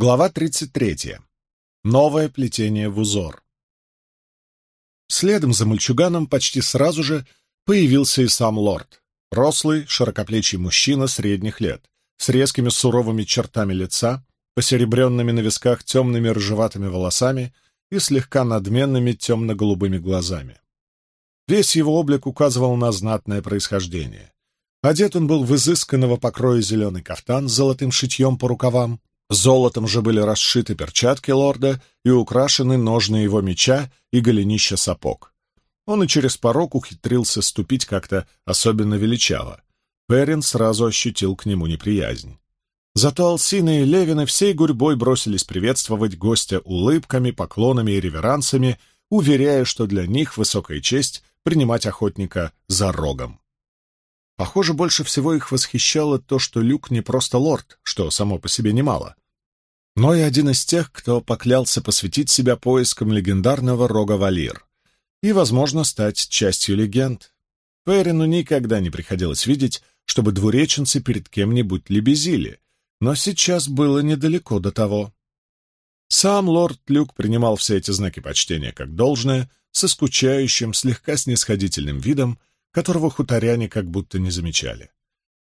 Глава 33. Новое плетение в узор. Следом за мальчуганом почти сразу же появился и сам лорд. Рослый, широкоплечий мужчина средних лет, с резкими суровыми чертами лица, посеребренными на висках темными рыжеватыми волосами и слегка надменными темно-голубыми глазами. Весь его облик указывал на знатное происхождение. Одет он был в изысканного покроя зеленый кафтан с золотым шитьем по рукавам, Золотом же были расшиты перчатки лорда и украшены ножны его меча и голенища сапог. Он и через порог ухитрился ступить как-то особенно величаво. Перин сразу ощутил к нему неприязнь. Зато Алсина и Левины всей гурьбой бросились приветствовать гостя улыбками, поклонами и реверансами, уверяя, что для них высокая честь принимать охотника за рогом. Похоже, больше всего их восхищало то, что Люк не просто лорд, что само по себе немало, но и один из тех, кто поклялся посвятить себя поискам легендарного рога Валир и, возможно, стать частью легенд. Перину никогда не приходилось видеть, чтобы двуреченцы перед кем-нибудь лебезили, но сейчас было недалеко до того. Сам лорд Люк принимал все эти знаки почтения как должное, со скучающим, слегка снисходительным видом, которого хуторяне как будто не замечали.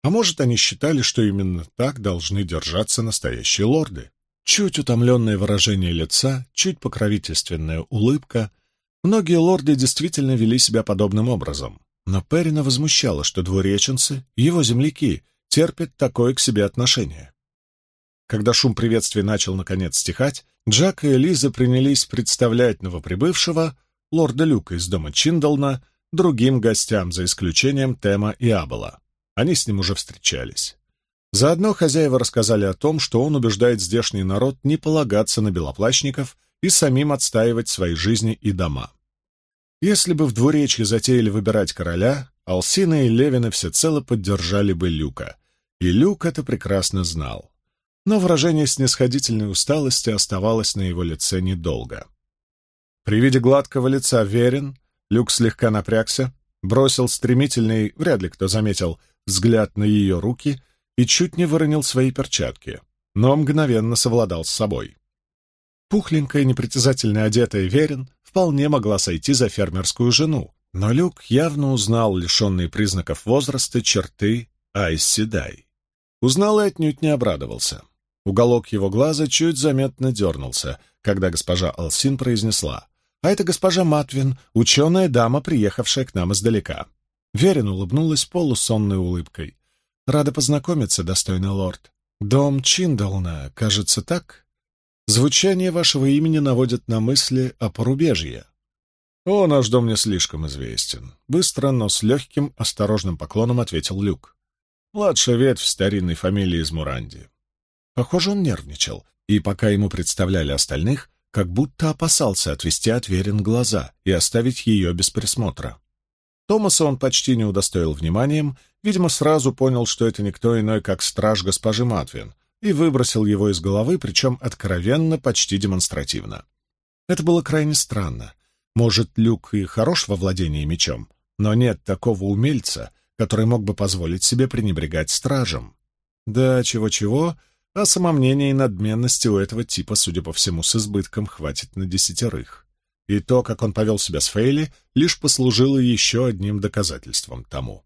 А может, они считали, что именно так должны держаться настоящие лорды. Чуть утомленное выражение лица, чуть покровительственная улыбка. Многие лорды действительно вели себя подобным образом. Но Перина возмущало, что двуреченцы, его земляки, терпят такое к себе отношение. Когда шум приветствия начал наконец стихать, Джак и Элиза принялись представлять новоприбывшего, лорда Люка из дома Чиндална, другим гостям, за исключением Тема и Абела. Они с ним уже встречались. Заодно хозяева рассказали о том, что он убеждает здешний народ не полагаться на белоплащников и самим отстаивать свои жизни и дома. Если бы в двуречье затеяли выбирать короля, Алсина и Левины всецело поддержали бы Люка, и Люк это прекрасно знал. Но выражение снисходительной усталости оставалось на его лице недолго. При виде гладкого лица Верин Люк слегка напрягся, бросил стремительный, вряд ли кто заметил, взгляд на ее руки и чуть не выронил свои перчатки, но мгновенно совладал с собой. Пухленькая, непритязательно одетая Верин вполне могла сойти за фермерскую жену, но Люк явно узнал лишенные признаков возраста черты Айси Дай. Узнал и отнюдь не обрадовался. Уголок его глаза чуть заметно дернулся, когда госпожа Алсин произнесла «А это госпожа Матвин, ученая дама, приехавшая к нам издалека». Верин улыбнулась полусонной улыбкой. Рада познакомиться, достойный лорд. Дом Чиндална, кажется, так? Звучание вашего имени наводит на мысли о порубежье. О, наш дом не слишком известен. Быстро, но с легким, осторожным поклоном ответил Люк. Младшая ветвь старинной фамилии из Муранди. Похоже, он нервничал, и пока ему представляли остальных, как будто опасался отвести от Верин глаза и оставить ее без присмотра. Томаса он почти не удостоил вниманием, видимо, сразу понял, что это никто иной, как страж госпожи Матвин, и выбросил его из головы, причем откровенно, почти демонстративно. Это было крайне странно. Может, Люк и хорош во владении мечом, но нет такого умельца, который мог бы позволить себе пренебрегать стражем. Да, чего-чего, а самомнения и надменности у этого типа, судя по всему, с избытком хватит на десятерых и то, как он повел себя с Фейли, лишь послужило еще одним доказательством тому.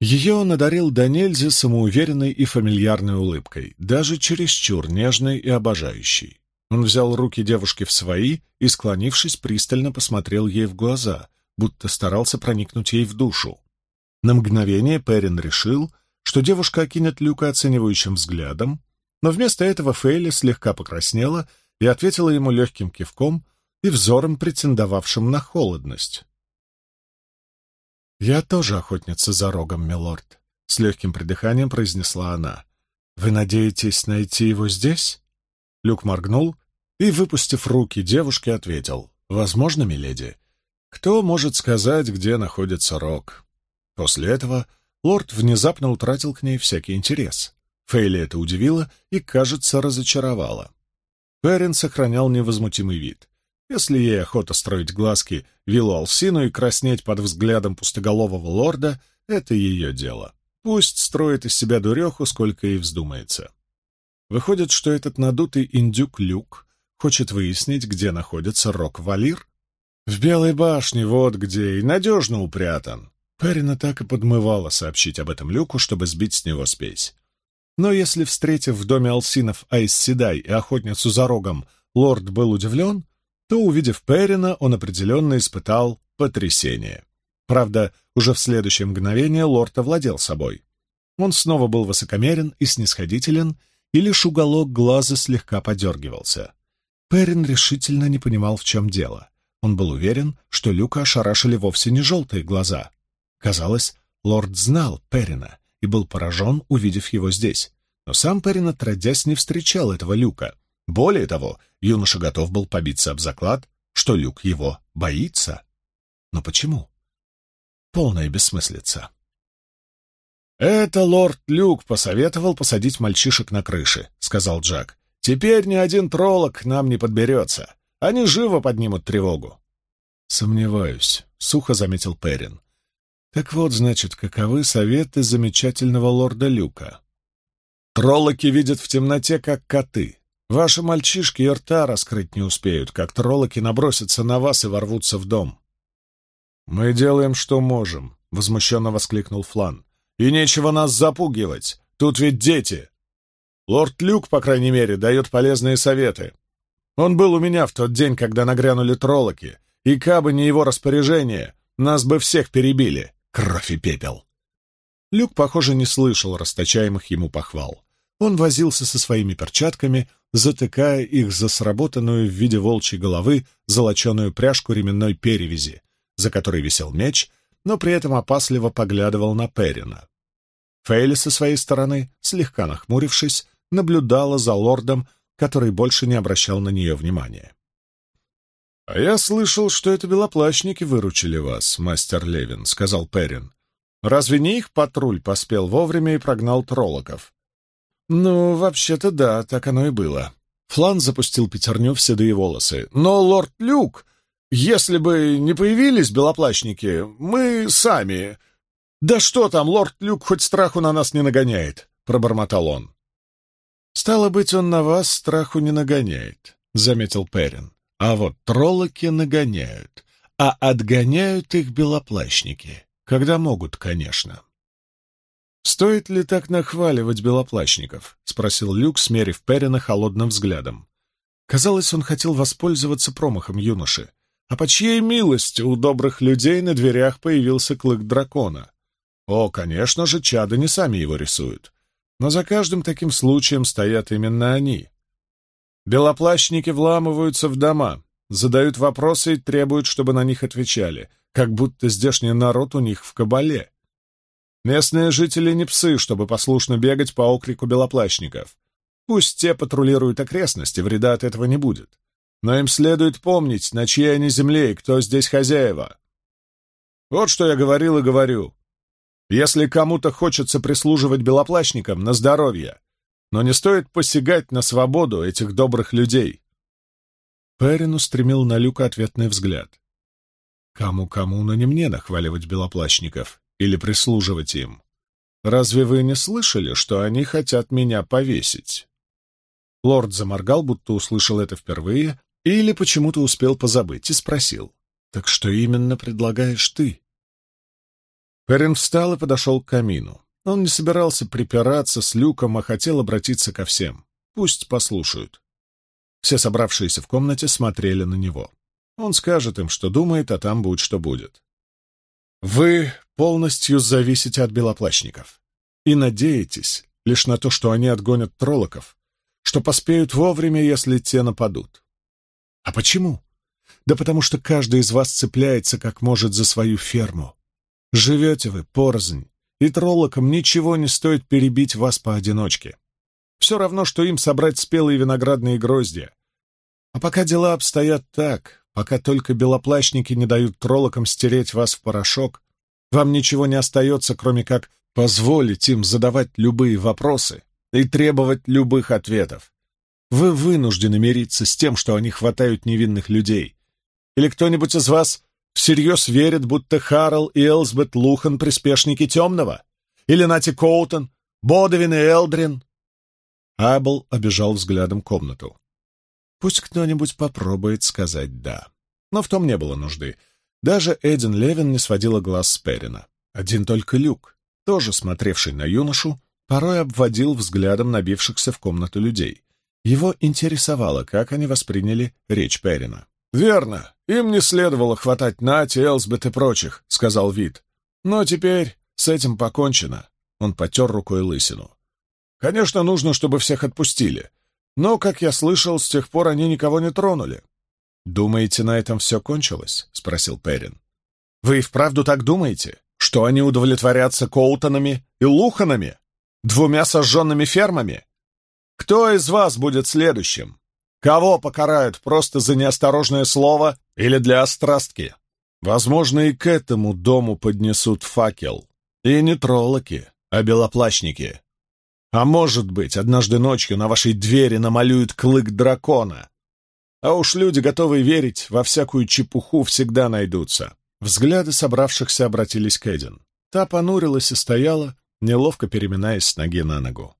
Ее он одарил до самоуверенной и фамильярной улыбкой, даже чересчур нежной и обожающей. Он взял руки девушки в свои и, склонившись, пристально посмотрел ей в глаза, будто старался проникнуть ей в душу. На мгновение Перин решил, что девушка окинет Люка оценивающим взглядом, но вместо этого Фейли слегка покраснела и ответила ему легким кивком, и взором, претендовавшим на холодность. «Я тоже охотница за рогом, милорд», — с легким придыханием произнесла она. «Вы надеетесь найти его здесь?» Люк моргнул и, выпустив руки девушки, ответил. «Возможно, миледи. Кто может сказать, где находится рог?» После этого лорд внезапно утратил к ней всякий интерес. Фейли это удивило и, кажется, разочаровало. Перрин сохранял невозмутимый вид. Если ей охота строить глазки Виллу Алсину и краснеть под взглядом пустоголового лорда, это ее дело. Пусть строит из себя дуреху, сколько ей вздумается. Выходит, что этот надутый индюк Люк хочет выяснить, где находится Рок-Валир? В Белой башне, вот где, и надежно упрятан. Перина так и подмывала сообщить об этом Люку, чтобы сбить с него спесь. Но если, встретив в доме Алсинов Айс Седай и охотницу за рогом, лорд был удивлен, то, увидев Перина, он определенно испытал потрясение. Правда, уже в следующее мгновение лорд овладел собой. Он снова был высокомерен и снисходителен, и лишь уголок глаза слегка подергивался. Перин решительно не понимал, в чем дело. Он был уверен, что Люка ошарашили вовсе не желтые глаза. Казалось, лорд знал Перина и был поражен, увидев его здесь. Но сам Перин, отродясь, не встречал этого Люка. Более того, юноша готов был побиться об заклад, что Люк его боится. Но почему? Полная бессмыслица. «Это лорд Люк посоветовал посадить мальчишек на крыше», — сказал Джак. «Теперь ни один троллок к нам не подберется. Они живо поднимут тревогу». «Сомневаюсь», — сухо заметил Перин. «Так вот, значит, каковы советы замечательного лорда Люка?» «Троллоки видят в темноте, как коты. Ваши мальчишки и рта раскрыть не успеют, как троллоки набросятся на вас и ворвутся в дом». «Мы делаем, что можем», — возмущенно воскликнул Флан. И нечего нас запугивать. Тут ведь дети. Лорд Люк, по крайней мере, дает полезные советы. Он был у меня в тот день, когда нагрянули троллоки, и кабы не его распоряжение, нас бы всех перебили. Кровь и пепел. Люк, похоже, не слышал расточаемых ему похвал. Он возился со своими перчатками, затыкая их за сработанную в виде волчьей головы золоченую пряжку ременной перевязи, за которой висел меч — но при этом опасливо поглядывал на Перина. Фейли со своей стороны, слегка нахмурившись, наблюдала за лордом, который больше не обращал на нее внимания. — А я слышал, что это белоплащники выручили вас, мастер Левин, — сказал Перин. — Разве не их патруль поспел вовремя и прогнал троллоков? — Ну, вообще-то да, так оно и было. Флан запустил пятерню в седые волосы. — Но лорд Люк если бы не появились белоплащники, мы сами... Да что там, лорд Люк хоть страху на нас не нагоняет, — пробормотал он. Стало быть, он на вас страху не нагоняет, — заметил Перин. А вот троллоки нагоняют, а отгоняют их белоплащники, когда могут, конечно. «Стоит ли так нахваливать белоплащников?» — спросил Люк, смерив Перина холодным взглядом. Казалось, он хотел воспользоваться промахом юноши, а по чьей милости у добрых людей на дверях появился клык дракона? О, конечно же, чады не сами его рисуют. Но за каждым таким случаем стоят именно они. Белоплащники вламываются в дома, задают вопросы и требуют, чтобы на них отвечали, как будто здешний народ у них в кабале. Местные жители не псы, чтобы послушно бегать по окрику белоплащников. Пусть те патрулируют окрестности, вреда от этого не будет но им следует помнить, на чьей они земле и кто здесь хозяева. Вот что я говорил и говорю. Если кому-то хочется прислуживать белоплащникам, на здоровье, но не стоит посягать на свободу этих добрых людей. Перин устремил на Люка ответный взгляд. Кому-кому, но не мне нахваливать белоплащников или прислуживать им. Разве вы не слышали, что они хотят меня повесить? Лорд заморгал, будто услышал это впервые, или почему-то успел позабыть и спросил. «Так что именно предлагаешь ты?» Перин встал и подошел к камину. Он не собирался припираться с Люком, а хотел обратиться ко всем. Пусть послушают. Все собравшиеся в комнате смотрели на него. Он скажет им, что думает, а там будет, что будет. Вы полностью зависите от белоплащников и надеетесь лишь на то, что они отгонят троллоков, что поспеют вовремя, если те нападут. А почему? Да потому что каждый из вас цепляется как может за свою ферму. Живете вы порознь, и троллокам ничего не стоит перебить вас поодиночке. Все равно, что им собрать спелые виноградные гроздья. А пока дела обстоят так, пока только белоплащники не дают троллокам стереть вас в порошок, вам ничего не остается, кроме как позволить им задавать любые вопросы и требовать любых ответов. Вы вынуждены мириться с тем, что они хватают невинных людей. Или кто-нибудь из вас всерьез верит, будто Харл и Элсбет Лухан — приспешники Темного? Или Нати Коутон, Бодовин и Элдрин? Абл обежал взглядом комнату. Пусть кто-нибудь попробует сказать «да». Но в том не было нужды. Даже Эдин Левин не сводила глаз с Перина. Один только Люк, тоже смотревший на юношу, порой обводил взглядом набившихся в комнату людей. Его интересовало, как они восприняли речь Перина. «Верно, им не следовало хватать Нати, Элсбет и прочих», — сказал Вит. «Но теперь с этим покончено». Он потер рукой лысину. «Конечно, нужно, чтобы всех отпустили. Но, как я слышал, с тех пор они никого не тронули». «Думаете, на этом все кончилось?» — спросил Перин. «Вы и вправду так думаете, что они удовлетворятся Коутонами и Луханами? Двумя сожженными фермами? Кто из вас будет следующим? Кого покарают просто за неосторожное слово или для острастки? Возможно, и к этому дому поднесут факел. И не троллоки, а белоплащники. А может быть, однажды ночью на вашей двери намалюют клык дракона. А уж люди, готовые верить во всякую чепуху, всегда найдутся. Взгляды собравшихся обратились к Эдин. Та понурилась и стояла, неловко переминаясь с ноги на ногу.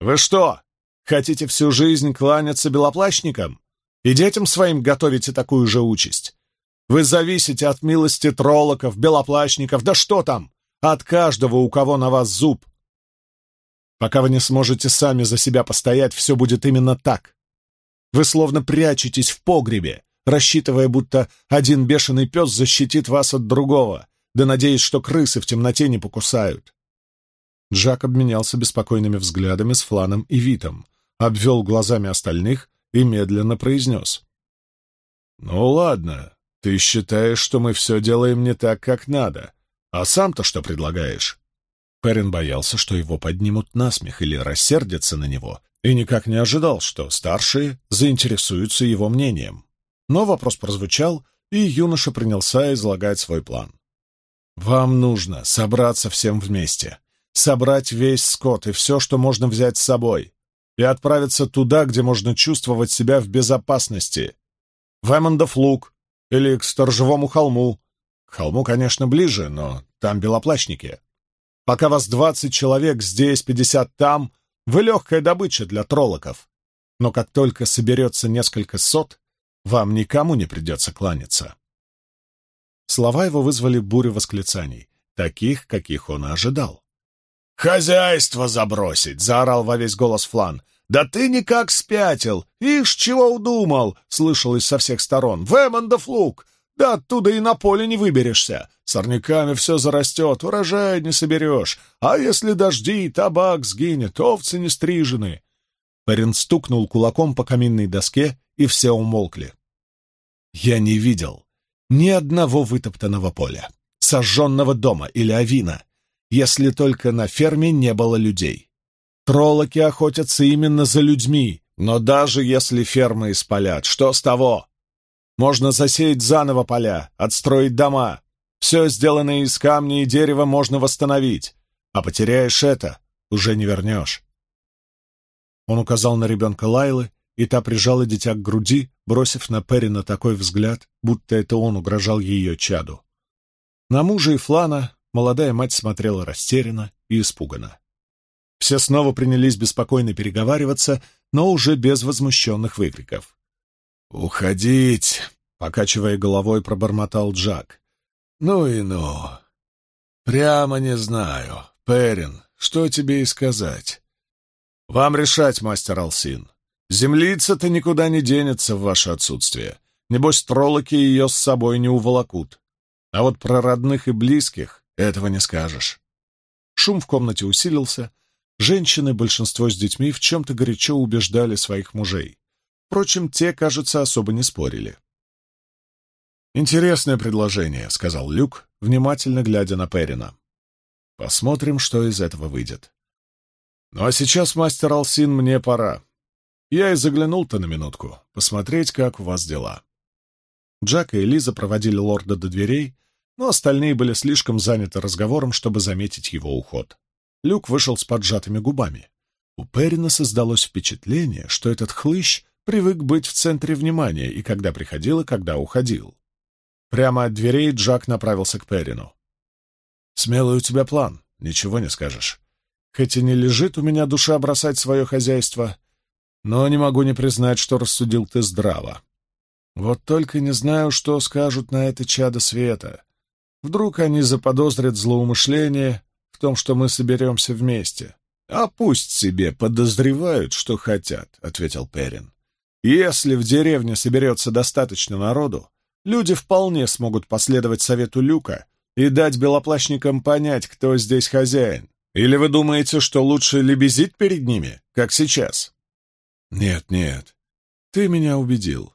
«Вы что, Хотите всю жизнь кланяться белоплащникам? И детям своим готовите такую же участь? Вы зависите от милости троллоков, белоплащников, да что там, от каждого, у кого на вас зуб. Пока вы не сможете сами за себя постоять, все будет именно так. Вы словно прячетесь в погребе, рассчитывая, будто один бешеный пес защитит вас от другого, да надеясь, что крысы в темноте не покусают. Джак обменялся беспокойными взглядами с Фланом и Витом, обвел глазами остальных и медленно произнес. «Ну ладно, ты считаешь, что мы все делаем не так, как надо. А сам-то что предлагаешь?» Перин боялся, что его поднимут на смех или рассердятся на него, и никак не ожидал, что старшие заинтересуются его мнением. Но вопрос прозвучал, и юноша принялся излагать свой план. «Вам нужно собраться всем вместе, собрать весь скот и все, что можно взять с собой и отправиться туда, где можно чувствовать себя в безопасности. В Эммондов луг или к Сторожевому холму. К холму, конечно, ближе, но там белоплащники. Пока вас двадцать человек здесь, пятьдесят там, вы легкая добыча для троллоков. Но как только соберется несколько сот, вам никому не придется кланяться. Слова его вызвали бурю восклицаний, таких, каких он ожидал. «Хозяйство забросить!» — заорал во весь голос Флан. «Да ты никак спятил! Ишь, чего удумал!» — слышалось со всех сторон. «Вэмондов лук! Да оттуда и на поле не выберешься! Сорняками все зарастет, урожай не соберешь. А если дожди, табак сгинет, овцы не стрижены!» Парень стукнул кулаком по каминной доске, и все умолкли. «Я не видел ни одного вытоптанного поля, сожженного дома или авина, если только на ферме не было людей. Троллоки охотятся именно за людьми, но даже если фермы испалят, что с того? Можно засеять заново поля, отстроить дома. Все, сделанное из камня и дерева, можно восстановить, а потеряешь это, уже не вернешь. Он указал на ребенка Лайлы, и та прижала дитя к груди, бросив на Перина такой взгляд, будто это он угрожал ее чаду. На мужа и Флана Молодая мать смотрела растерянно и испуганно. Все снова принялись беспокойно переговариваться, но уже без возмущенных выкриков. «Уходить!» — покачивая головой, пробормотал Джак. «Ну и ну! Прямо не знаю. Перин, что тебе и сказать?» «Вам решать, мастер Алсин. Землица-то никуда не денется в ваше отсутствие. Небось, троллоки ее с собой не уволокут. А вот про родных и близких этого не скажешь. Шум в комнате усилился. Женщины, большинство с детьми, в чем-то горячо убеждали своих мужей. Впрочем, те, кажется, особо не спорили. «Интересное предложение», — сказал Люк, внимательно глядя на Перина. «Посмотрим, что из этого выйдет. Ну а сейчас, мастер Алсин, мне пора. Я и заглянул-то на минутку, посмотреть, как у вас дела». Джак и Элиза проводили лорда до дверей, но остальные были слишком заняты разговором, чтобы заметить его уход. Люк вышел с поджатыми губами. У Перина создалось впечатление, что этот хлыщ привык быть в центре внимания и когда приходил, и когда уходил. Прямо от дверей Джак направился к Перину. «Смелый у тебя план, ничего не скажешь. хоть и не лежит у меня душа бросать свое хозяйство, но не могу не признать, что рассудил ты здраво. Вот только не знаю, что скажут на это чадо света. Вдруг они заподозрят злоумышление в том, что мы соберемся вместе. — А пусть себе подозревают, что хотят, — ответил Перин. — Если в деревне соберется достаточно народу, люди вполне смогут последовать совету Люка и дать белоплащникам понять, кто здесь хозяин. Или вы думаете, что лучше лебезить перед ними, как сейчас? Нет, нет, ты меня убедил.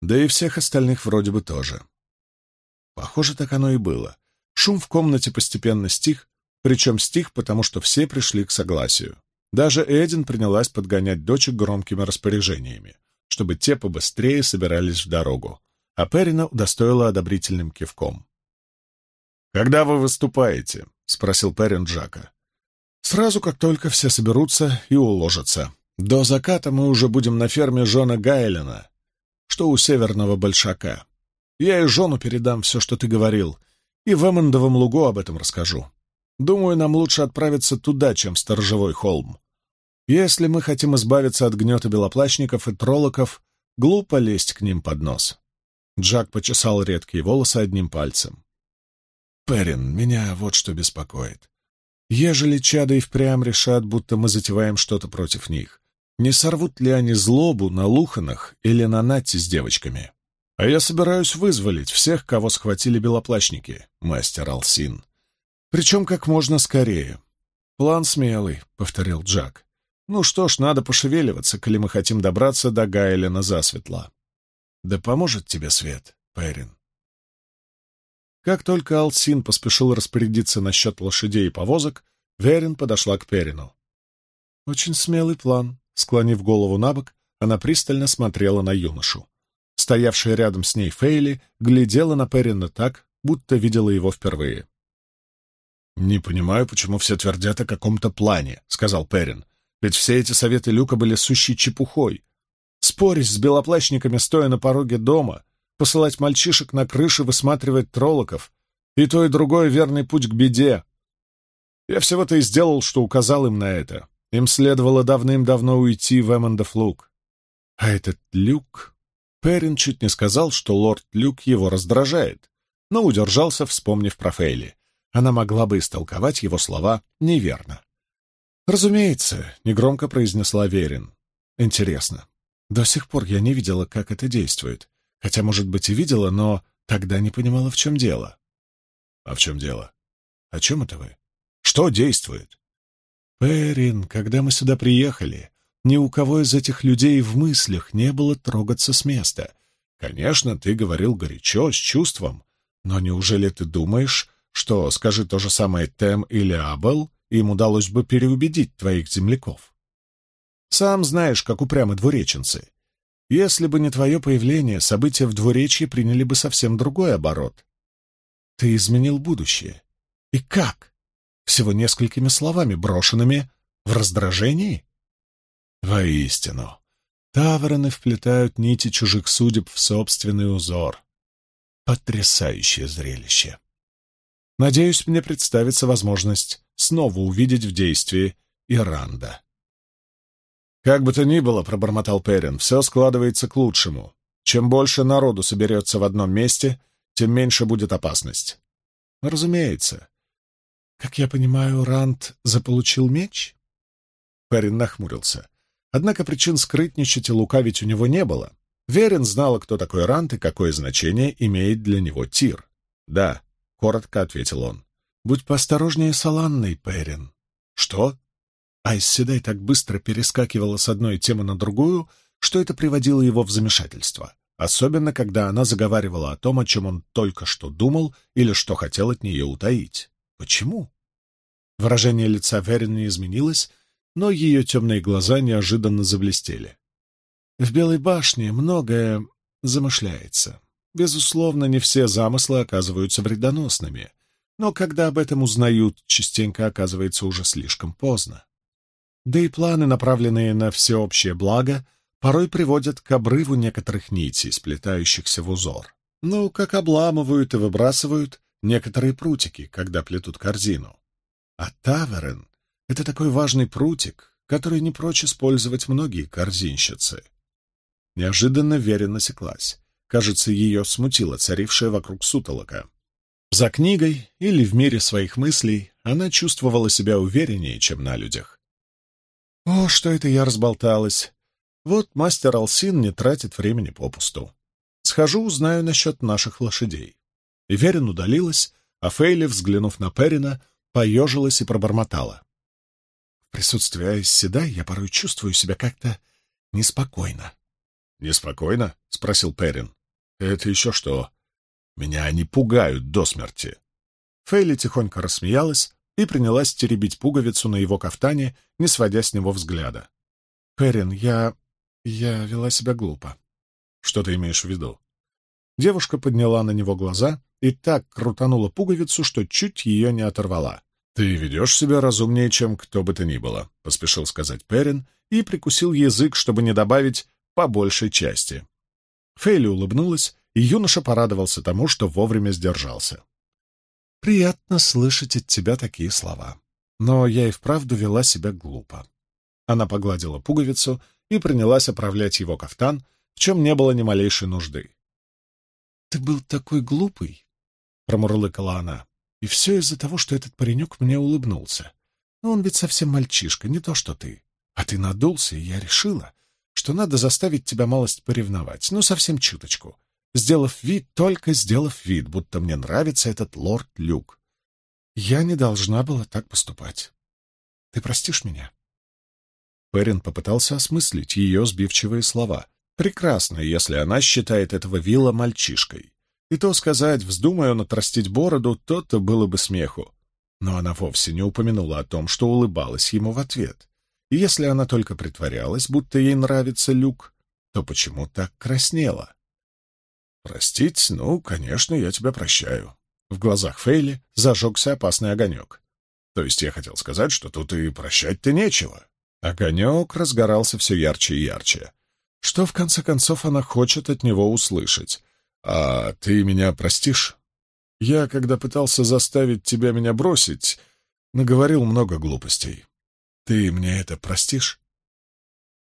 Да и всех остальных вроде бы тоже. Похоже, так оно и было. Шум в комнате постепенно стих, причем стих, потому что все пришли к согласию. Даже Эдин принялась подгонять дочек громкими распоряжениями, чтобы те побыстрее собирались в дорогу, а Перина удостоила одобрительным кивком. «Когда вы выступаете?» — спросил Перин Джака. «Сразу, как только все соберутся и уложатся. До заката мы уже будем на ферме Жона Гайлена, что у Северного Большака. Я и Жону передам все, что ты говорил, и в Эммондовом лугу об этом расскажу. Думаю, нам лучше отправиться туда, чем в Сторожевой холм. Если мы хотим избавиться от гнета белоплащников и троллоков, глупо лезть к ним под нос». Джак почесал редкие волосы одним пальцем. Перин, меня вот что беспокоит. Ежели чады и впрямь решат, будто мы затеваем что-то против них, не сорвут ли они злобу на Луханах или на Натте с девочками? А я собираюсь вызволить всех, кого схватили белоплащники, мастер Алсин. Причем как можно скорее. План смелый, — повторил Джак. Ну что ж, надо пошевеливаться, коли мы хотим добраться до Гайлена засветла. Да поможет тебе свет, Перин. Как только Алсин поспешил распорядиться насчет лошадей и повозок, Верин подошла к Перину. «Очень смелый план», — склонив голову на бок, она пристально смотрела на юношу. Стоявшая рядом с ней Фейли глядела на Перина так, будто видела его впервые. «Не понимаю, почему все твердят о каком-то плане», — сказал Перин. «Ведь все эти советы Люка были сущей чепухой. Спорить с белоплащниками, стоя на пороге дома, посылать мальчишек на крыши высматривать троллоков. И то, и другое верный путь к беде. Я всего-то и сделал, что указал им на это. Им следовало давным-давно уйти в Эммондов луг. А этот Люк... Перин чуть не сказал, что лорд Люк его раздражает, но удержался, вспомнив про Фейли. Она могла бы истолковать его слова неверно. «Разумеется», — негромко произнесла Верин. «Интересно. До сих пор я не видела, как это действует. Хотя, может быть, и видела, но тогда не понимала, в чем дело. А в чем дело? О чем это вы? Что действует? Перин, когда мы сюда приехали, ни у кого из этих людей в мыслях не было трогаться с места. Конечно, ты говорил горячо, с чувством, но неужели ты думаешь, что, скажи то же самое Тем или Абел, им удалось бы переубедить твоих земляков? Сам знаешь, как упрямы двуреченцы. Если бы не твое появление, события в двуречье приняли бы совсем другой оборот. Ты изменил будущее. И как? Всего несколькими словами, брошенными в раздражении? Воистину, таверны вплетают нити чужих судеб в собственный узор. Потрясающее зрелище. Надеюсь, мне представится возможность снова увидеть в действии Иранда. «Как бы то ни было», — пробормотал Перин, — «все складывается к лучшему. Чем больше народу соберется в одном месте, тем меньше будет опасность». «Разумеется. Как я понимаю, Ранд заполучил меч?» Перин нахмурился. Однако причин скрытничать и лукавить у него не было. Верин знала, кто такой Ранд и какое значение имеет для него Тир. «Да», — коротко ответил он. «Будь поосторожнее с Аланной, Перин». «Что?» Айс Седай так быстро перескакивала с одной темы на другую, что это приводило его в замешательство, особенно когда она заговаривала о том, о чем он только что думал или что хотел от нее утаить. Почему? Выражение лица Верин не изменилось, но ее темные глаза неожиданно заблестели. В Белой башне многое замышляется. Безусловно, не все замыслы оказываются вредоносными, но когда об этом узнают, частенько оказывается уже слишком поздно. Да и планы, направленные на всеобщее благо, порой приводят к обрыву некоторых нитей, сплетающихся в узор. Ну, как обламывают и выбрасывают некоторые прутики, когда плетут корзину. А Таверен Это такой важный прутик, который не прочь использовать многие корзинщицы. Неожиданно Веря насеклась. Кажется, ее смутило царившее вокруг сутолока. За книгой или в мире своих мыслей она чувствовала себя увереннее, чем на людях. «О, что это я разболталась! Вот мастер Алсин не тратит времени попусту. Схожу, узнаю насчет наших лошадей». Верин удалилась, а Фейли, взглянув на Перина, поежилась и пробормотала. Присутствии Айсседай я порой чувствую себя как-то неспокойно. «Неспокойно?» — спросил Перин. «Это еще что? Меня они пугают до смерти». Фейли тихонько рассмеялась и принялась теребить пуговицу на его кафтане, не сводя с него взгляда. «Перин, я... я вела себя глупо». «Что ты имеешь в виду?» Девушка подняла на него глаза и так крутанула пуговицу, что чуть ее не оторвала. «Ты ведешь себя разумнее, чем кто бы то ни было», — поспешил сказать Перин и прикусил язык, чтобы не добавить по большей части. Фейли улыбнулась, и юноша порадовался тому, что вовремя сдержался. «Приятно слышать от тебя такие слова. Но я и вправду вела себя глупо». Она погладила пуговицу и принялась оправлять его кафтан, в чем не было ни малейшей нужды. «Ты был такой глупый», — промурлыкала она, — «и все из-за того, что этот паренек мне улыбнулся. Но он ведь совсем мальчишка, не то что ты. А ты надулся, и я решила, что надо заставить тебя малость поревновать, ну, совсем чуточку, сделав вид, только сделав вид, будто мне нравится этот лорд Люк. Я не должна была так поступать. Ты простишь меня?» Перин попытался осмыслить ее сбивчивые слова. Прекрасно, если она считает этого Вилла мальчишкой. И то сказать, вздумая он отрастить бороду, то-то было бы смеху. Но она вовсе не упомянула о том, что улыбалась ему в ответ. И если она только притворялась, будто ей нравится Люк, то почему так краснела? «Простить? Ну, конечно, я тебя прощаю». В глазах Фейли зажегся опасный огонек. То есть я хотел сказать, что тут и прощать-то нечего. Огонек разгорался все ярче и ярче. Что, в конце концов, она хочет от него услышать? «А ты меня простишь? Я, когда пытался заставить тебя меня бросить, наговорил много глупостей. Ты мне это простишь?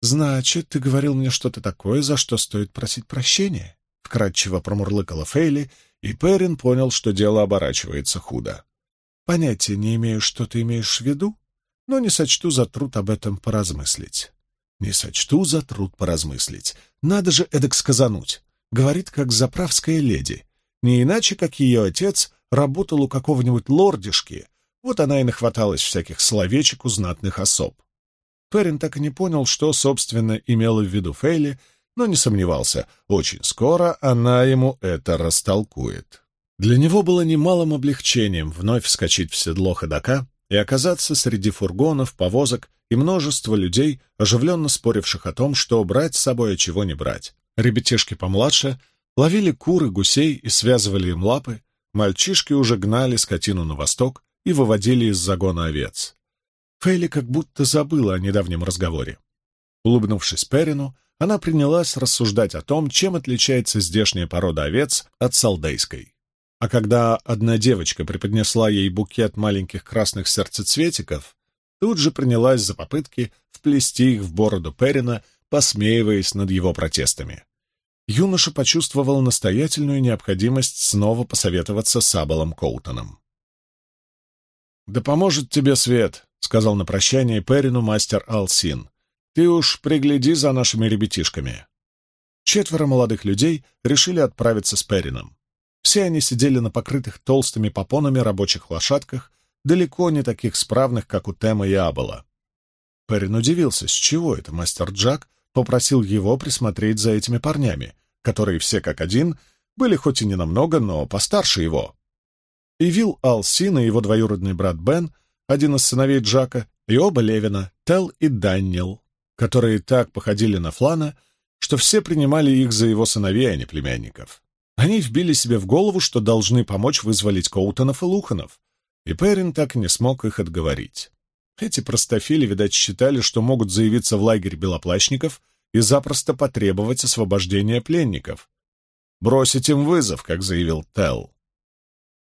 Значит, ты говорил мне что-то такое, за что стоит просить прощения? Вкратчиво промурлыкала Фейли, и Перин понял, что дело оборачивается худо. Понятия не имею, что ты имеешь в виду, но не сочту за труд об этом поразмыслить. Не сочту за труд поразмыслить. Надо же эдак сказануть. Говорит, как заправская леди. Не иначе, как ее отец работал у какого-нибудь лордишки, вот она и нахваталась всяких словечек у знатных особ. Перрин так и не понял, что, собственно, имела в виду Фейли, но не сомневался, очень скоро она ему это растолкует. Для него было немалым облегчением вновь вскочить в седло ходока и оказаться среди фургонов, повозок и множества людей, оживленно споривших о том, что брать с собой, а чего не брать. Ребятишки помладше ловили куры, гусей и связывали им лапы, мальчишки уже гнали скотину на восток, и выводили из загона овец. Фейли как будто забыла о недавнем разговоре. Улыбнувшись Перину, она принялась рассуждать о том, чем отличается здешняя порода овец от салдейской. А когда одна девочка преподнесла ей букет маленьких красных сердцецветиков, тут же принялась за попытки вплести их в бороду Перина, посмеиваясь над его протестами. Юноша почувствовал настоятельную необходимость снова посоветоваться с Абалом Коутоном. «Да поможет тебе свет», — сказал на прощание Перину мастер Алсин. «Ты уж пригляди за нашими ребятишками». Четверо молодых людей решили отправиться с Перином. Все они сидели на покрытых толстыми попонами рабочих лошадках, далеко не таких справных, как у Тема и Абала. Перин удивился, с чего это мастер Джак попросил его присмотреть за этими парнями, которые все как один были хоть и не намного, но постарше его и Вилл Алсин и его двоюродный брат Бен, один из сыновей Джака, и оба Левина, Тел и Данниэл, которые так походили на Флана, что все принимали их за его сыновей, а не племянников. Они вбили себе в голову, что должны помочь вызволить Коутонов и Луханов, и Перин так и не смог их отговорить. Эти простофили, видать, считали, что могут заявиться в лагерь белоплащников и запросто потребовать освобождения пленников. «Бросить им вызов», как заявил Телл.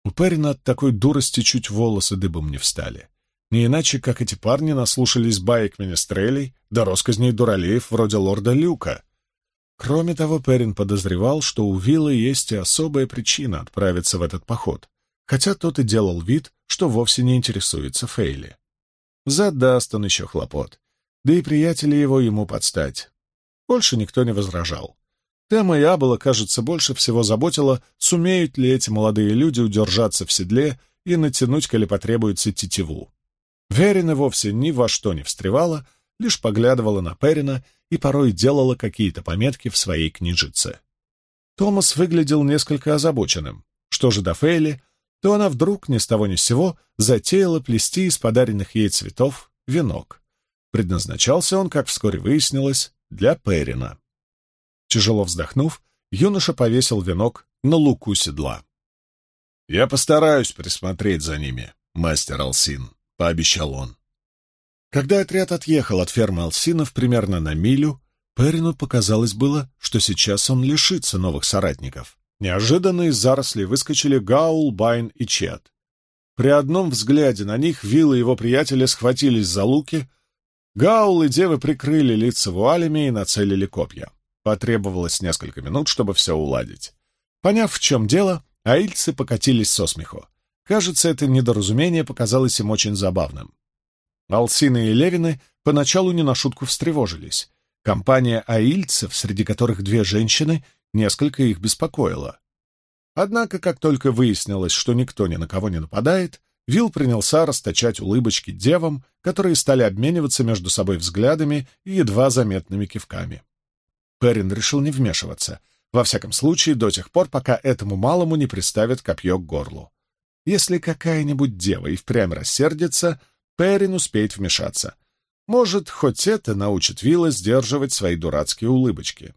У Перина от такой дурости чуть волосы дыбом не встали. Не иначе, как эти парни наслушались баек министрелей да росказней дуралеев вроде лорда Люка. Кроме того, Перин подозревал, что у Вилла есть и особая причина отправиться в этот поход, хотя тот и делал вид, что вовсе не интересуется Фейли. Задаст он еще хлопот, да и приятели его ему подстать. Больше никто не возражал. Тема и Абела, кажется, больше всего заботила, сумеют ли эти молодые люди удержаться в седле и натянуть, коли потребуется, тетиву. Верина вовсе ни во что не встревала, лишь поглядывала на Перина и порой делала какие-то пометки в своей книжице. Томас выглядел несколько озабоченным. Что же до Фейли, то она вдруг ни с того ни с сего затеяла плести из подаренных ей цветов венок. Предназначался он, как вскоре выяснилось, для Перина. Тяжело вздохнув, юноша повесил венок на луку седла. «Я постараюсь присмотреть за ними, мастер Алсин», — пообещал он. Когда отряд отъехал от фермы Алсинов примерно на милю, Перину показалось было, что сейчас он лишится новых соратников. Неожиданно из зарослей выскочили Гаул, Байн и Чет. При одном взгляде на них Вилл и его приятели схватились за луки. Гаул и девы прикрыли лица вуалями и нацелили копья. Потребовалось несколько минут, чтобы все уладить. Поняв, в чем дело, аильцы покатились со смеху. Кажется, это недоразумение показалось им очень забавным. Алсины и Левины поначалу не на шутку встревожились. Компания аильцев, среди которых две женщины, несколько их беспокоила. Однако, как только выяснилось, что никто ни на кого не нападает, Вил принялся расточать улыбочки девам, которые стали обмениваться между собой взглядами и едва заметными кивками. Перин решил не вмешиваться, во всяком случае до тех пор, пока этому малому не приставят копье к горлу. Если какая-нибудь дева и впрямь рассердится, Перин успеет вмешаться. Может, хоть это научит Вилла сдерживать свои дурацкие улыбочки.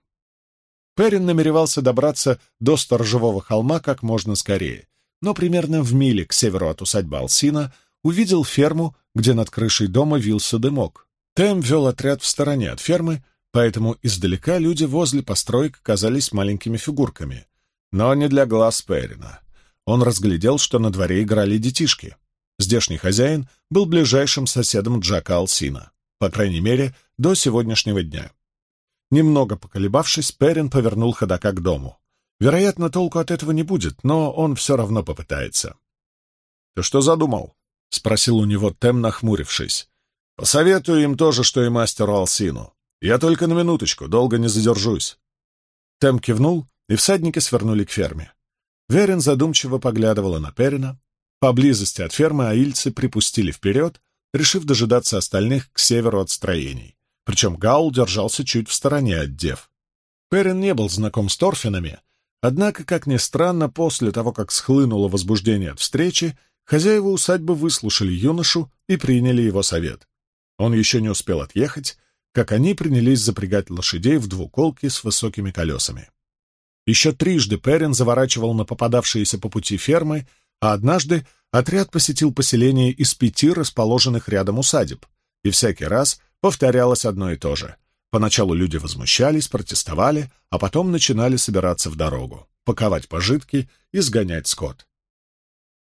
Перин намеревался добраться до сторожевого холма как можно скорее, но примерно в миле к северу от усадьбы Алсина увидел ферму, где над крышей дома вился дымок. Тем вел отряд в стороне от фермы, поэтому издалека люди возле построек казались маленькими фигурками. Но не для глаз Перина. Он разглядел, что на дворе играли детишки. Здешний хозяин был ближайшим соседом Джака Алсина, по крайней мере, до сегодняшнего дня. Немного поколебавшись, Перин повернул ходока к дому. Вероятно, толку от этого не будет, но он все равно попытается. — Ты что задумал? — спросил у него Тем, нахмурившись. — Посоветую им то же, что и мастеру Алсину. Я только на минуточку, долго не задержусь. Тем кивнул, и всадники свернули к ферме. Верин задумчиво поглядывала на Перина, Поблизости от фермы аильцы припустили вперед, решив дожидаться остальных к северу от строений. Причем Гаул держался чуть в стороне от дев. Перин не был знаком с Торфинами, однако, как ни странно, после того, как схлынуло возбуждение от встречи, хозяева усадьбы выслушали юношу и приняли его совет. Он еще не успел отъехать, как они принялись запрягать лошадей в двуколки с высокими колесами. Еще трижды Перин заворачивал на попадавшиеся по пути фермы, а однажды отряд посетил поселение из пяти расположенных рядом усадеб, и всякий раз повторялось одно и то же. Поначалу люди возмущались, протестовали, а потом начинали собираться в дорогу, паковать пожитки и сгонять скот.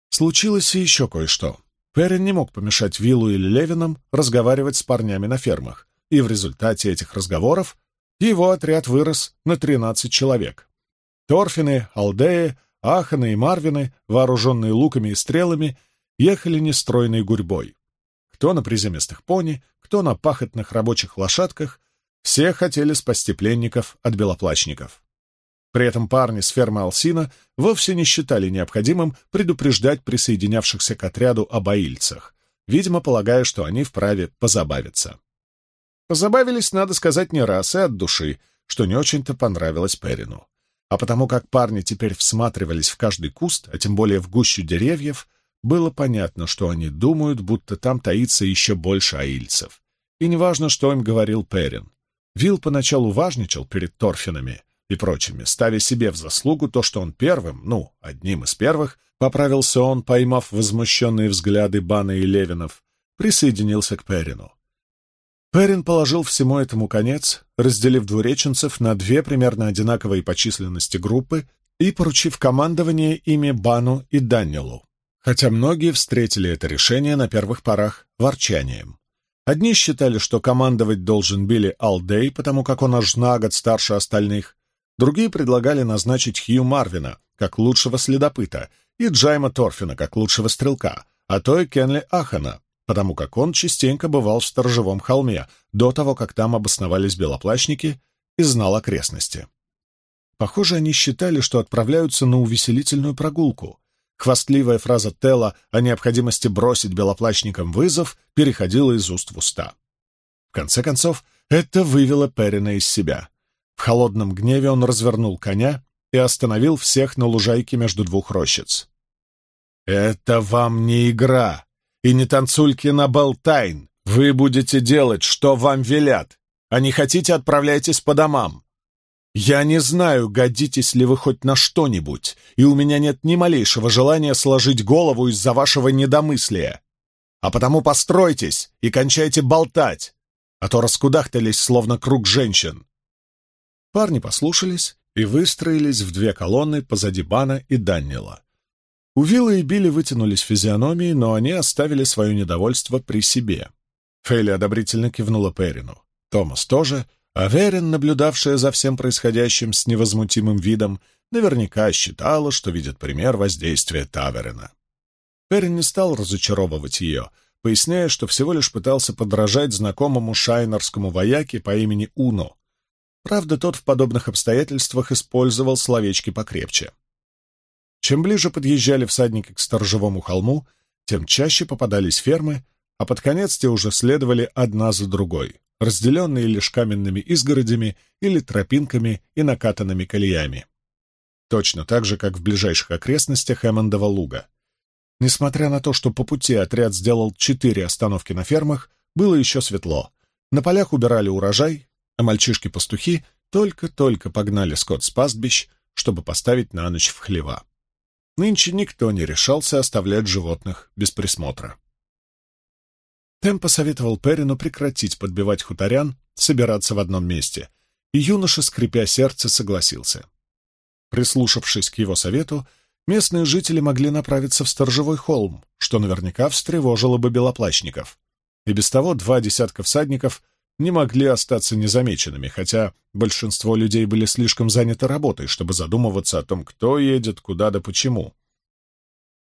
Случилось и еще кое-что. Перрин не мог помешать Виллу или Левинам разговаривать с парнями на фермах, и в результате этих разговоров его отряд вырос на 13 человек. Торфины, Алдеи, Аханы и Марвины, вооруженные луками и стрелами, ехали нестройной гурьбой. Кто на приземистых пони, кто на пахотных рабочих лошадках, все хотели спасти пленников от белоплачников. При этом парни с фермы Алсина вовсе не считали необходимым предупреждать присоединявшихся к отряду об видимо, полагая, что они вправе позабавиться. Позабавились, надо сказать, не раз и от души, что не очень-то понравилось Перину а потому как парни теперь всматривались в каждый куст, а тем более в гущу деревьев, было понятно, что они думают, будто там таится еще больше аильцев. И неважно, что им говорил Перин. Вил поначалу важничал перед Торфинами и прочими, ставя себе в заслугу то, что он первым, ну, одним из первых, поправился он, поймав возмущенные взгляды Бана и Левинов, присоединился к Перину. Перин положил всему этому конец, разделив двуреченцев на две примерно одинаковые по численности группы и поручив командование ими Бану и Данилу. хотя многие встретили это решение на первых порах ворчанием. Одни считали, что командовать должен Билли Алдей, потому как он аж на год старше остальных, другие предлагали назначить Хью Марвина как лучшего следопыта и Джайма Торфина как лучшего стрелка, а то и Кенли Ахана, потому как он частенько бывал в Сторожевом холме до того, как там обосновались белоплащники и знал окрестности. Похоже, они считали, что отправляются на увеселительную прогулку. Хвастливая фраза Телла о необходимости бросить белоплащникам вызов переходила из уст в уста. В конце концов, это вывело Перина из себя. В холодном гневе он развернул коня и остановил всех на лужайке между двух рощиц. «Это вам не игра и не танцульки на Болтайн. Вы будете делать, что вам велят, а не хотите, отправляйтесь по домам. Я не знаю, годитесь ли вы хоть на что-нибудь, и у меня нет ни малейшего желания сложить голову из-за вашего недомыслия. А потому постройтесь и кончайте болтать, а то раскудахтались, словно круг женщин». Парни послушались и выстроились в две колонны позади Бана и Даннила. У Вилла и Билли вытянулись физиономии, но они оставили свое недовольство при себе. Фейли одобрительно кивнула Перину. Томас тоже, а Верин, наблюдавшая за всем происходящим с невозмутимым видом, наверняка считала, что видит пример воздействия Таверена. Перин не стал разочаровывать ее, поясняя, что всего лишь пытался подражать знакомому шайнерскому вояке по имени Уно. Правда, тот в подобных обстоятельствах использовал словечки покрепче. Чем ближе подъезжали всадники к сторожевому холму, тем чаще попадались фермы, а под конец те уже следовали одна за другой, разделенные лишь каменными изгородями или тропинками и накатанными колеями. Точно так же, как в ближайших окрестностях Эммондова луга. Несмотря на то, что по пути отряд сделал четыре остановки на фермах, было еще светло. На полях убирали урожай, а мальчишки-пастухи только-только погнали скот с пастбищ, чтобы поставить на ночь в хлева. Нынче никто не решался оставлять животных без присмотра. Тем посоветовал Перину прекратить подбивать хуторян, собираться в одном месте, и юноша, скрипя сердце, согласился. Прислушавшись к его совету, местные жители могли направиться в Сторожевой холм, что наверняка встревожило бы белоплащников. И без того два десятка всадников не могли остаться незамеченными, хотя большинство людей были слишком заняты работой, чтобы задумываться о том, кто едет, куда да почему.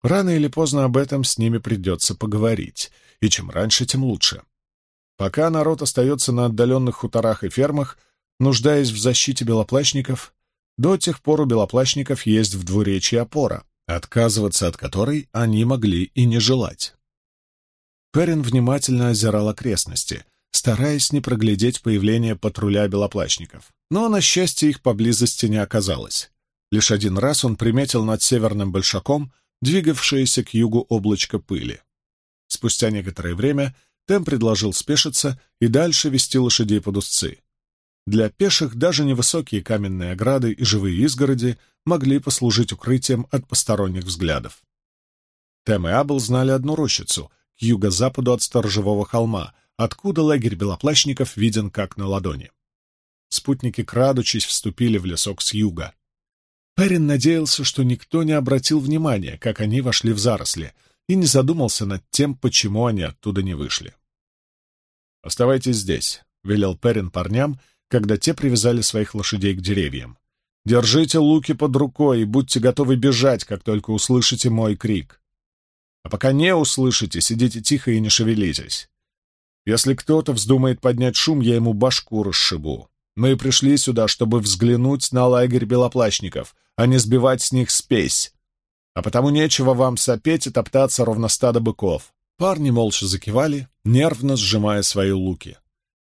Рано или поздно об этом с ними придется поговорить, и чем раньше, тем лучше. Пока народ остается на отдаленных хуторах и фермах, нуждаясь в защите белоплащников, до тех пор у белоплащников есть в двуречии опора, отказываться от которой они могли и не желать. Перин внимательно озирал окрестности — стараясь не проглядеть появление патруля белоплащников. Но, на счастье, их поблизости не оказалось. Лишь один раз он приметил над северным большаком двигавшееся к югу облачко пыли. Спустя некоторое время Тем предложил спешиться и дальше вести лошадей под узцы. Для пеших даже невысокие каменные ограды и живые изгороди могли послужить укрытием от посторонних взглядов. Тем и Абл знали одну рощицу, к юго-западу от сторожевого холма — откуда лагерь белоплащников виден как на ладони. Спутники, крадучись, вступили в лесок с юга. Перин надеялся, что никто не обратил внимания, как они вошли в заросли, и не задумался над тем, почему они оттуда не вышли. «Оставайтесь здесь», — велел Перин парням, когда те привязали своих лошадей к деревьям. «Держите луки под рукой и будьте готовы бежать, как только услышите мой крик. А пока не услышите, сидите тихо и не шевелитесь. Если кто-то вздумает поднять шум, я ему башку расшибу. Мы пришли сюда, чтобы взглянуть на лагерь белоплащников, а не сбивать с них спесь. А потому нечего вам сопеть и топтаться ровно стадо быков». Парни молча закивали, нервно сжимая свои луки.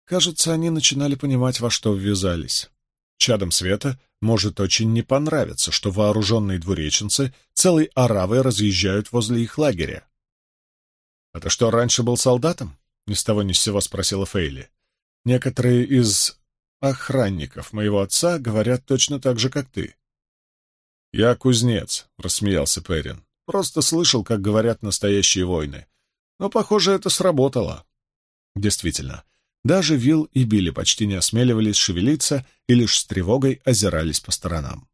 Кажется, они начинали понимать, во что ввязались. Чадом света может очень не понравиться, что вооруженные двуреченцы целой оравой разъезжают возле их лагеря. «А ты что, раньше был солдатом?» — ни с того ни с сего спросила Фейли. «Некоторые из охранников моего отца говорят точно так же, как ты». «Я кузнец», — рассмеялся Перин. «Просто слышал, как говорят настоящие войны. Но, похоже, это сработало». Действительно, даже Вил и Билли почти не осмеливались шевелиться и лишь с тревогой озирались по сторонам.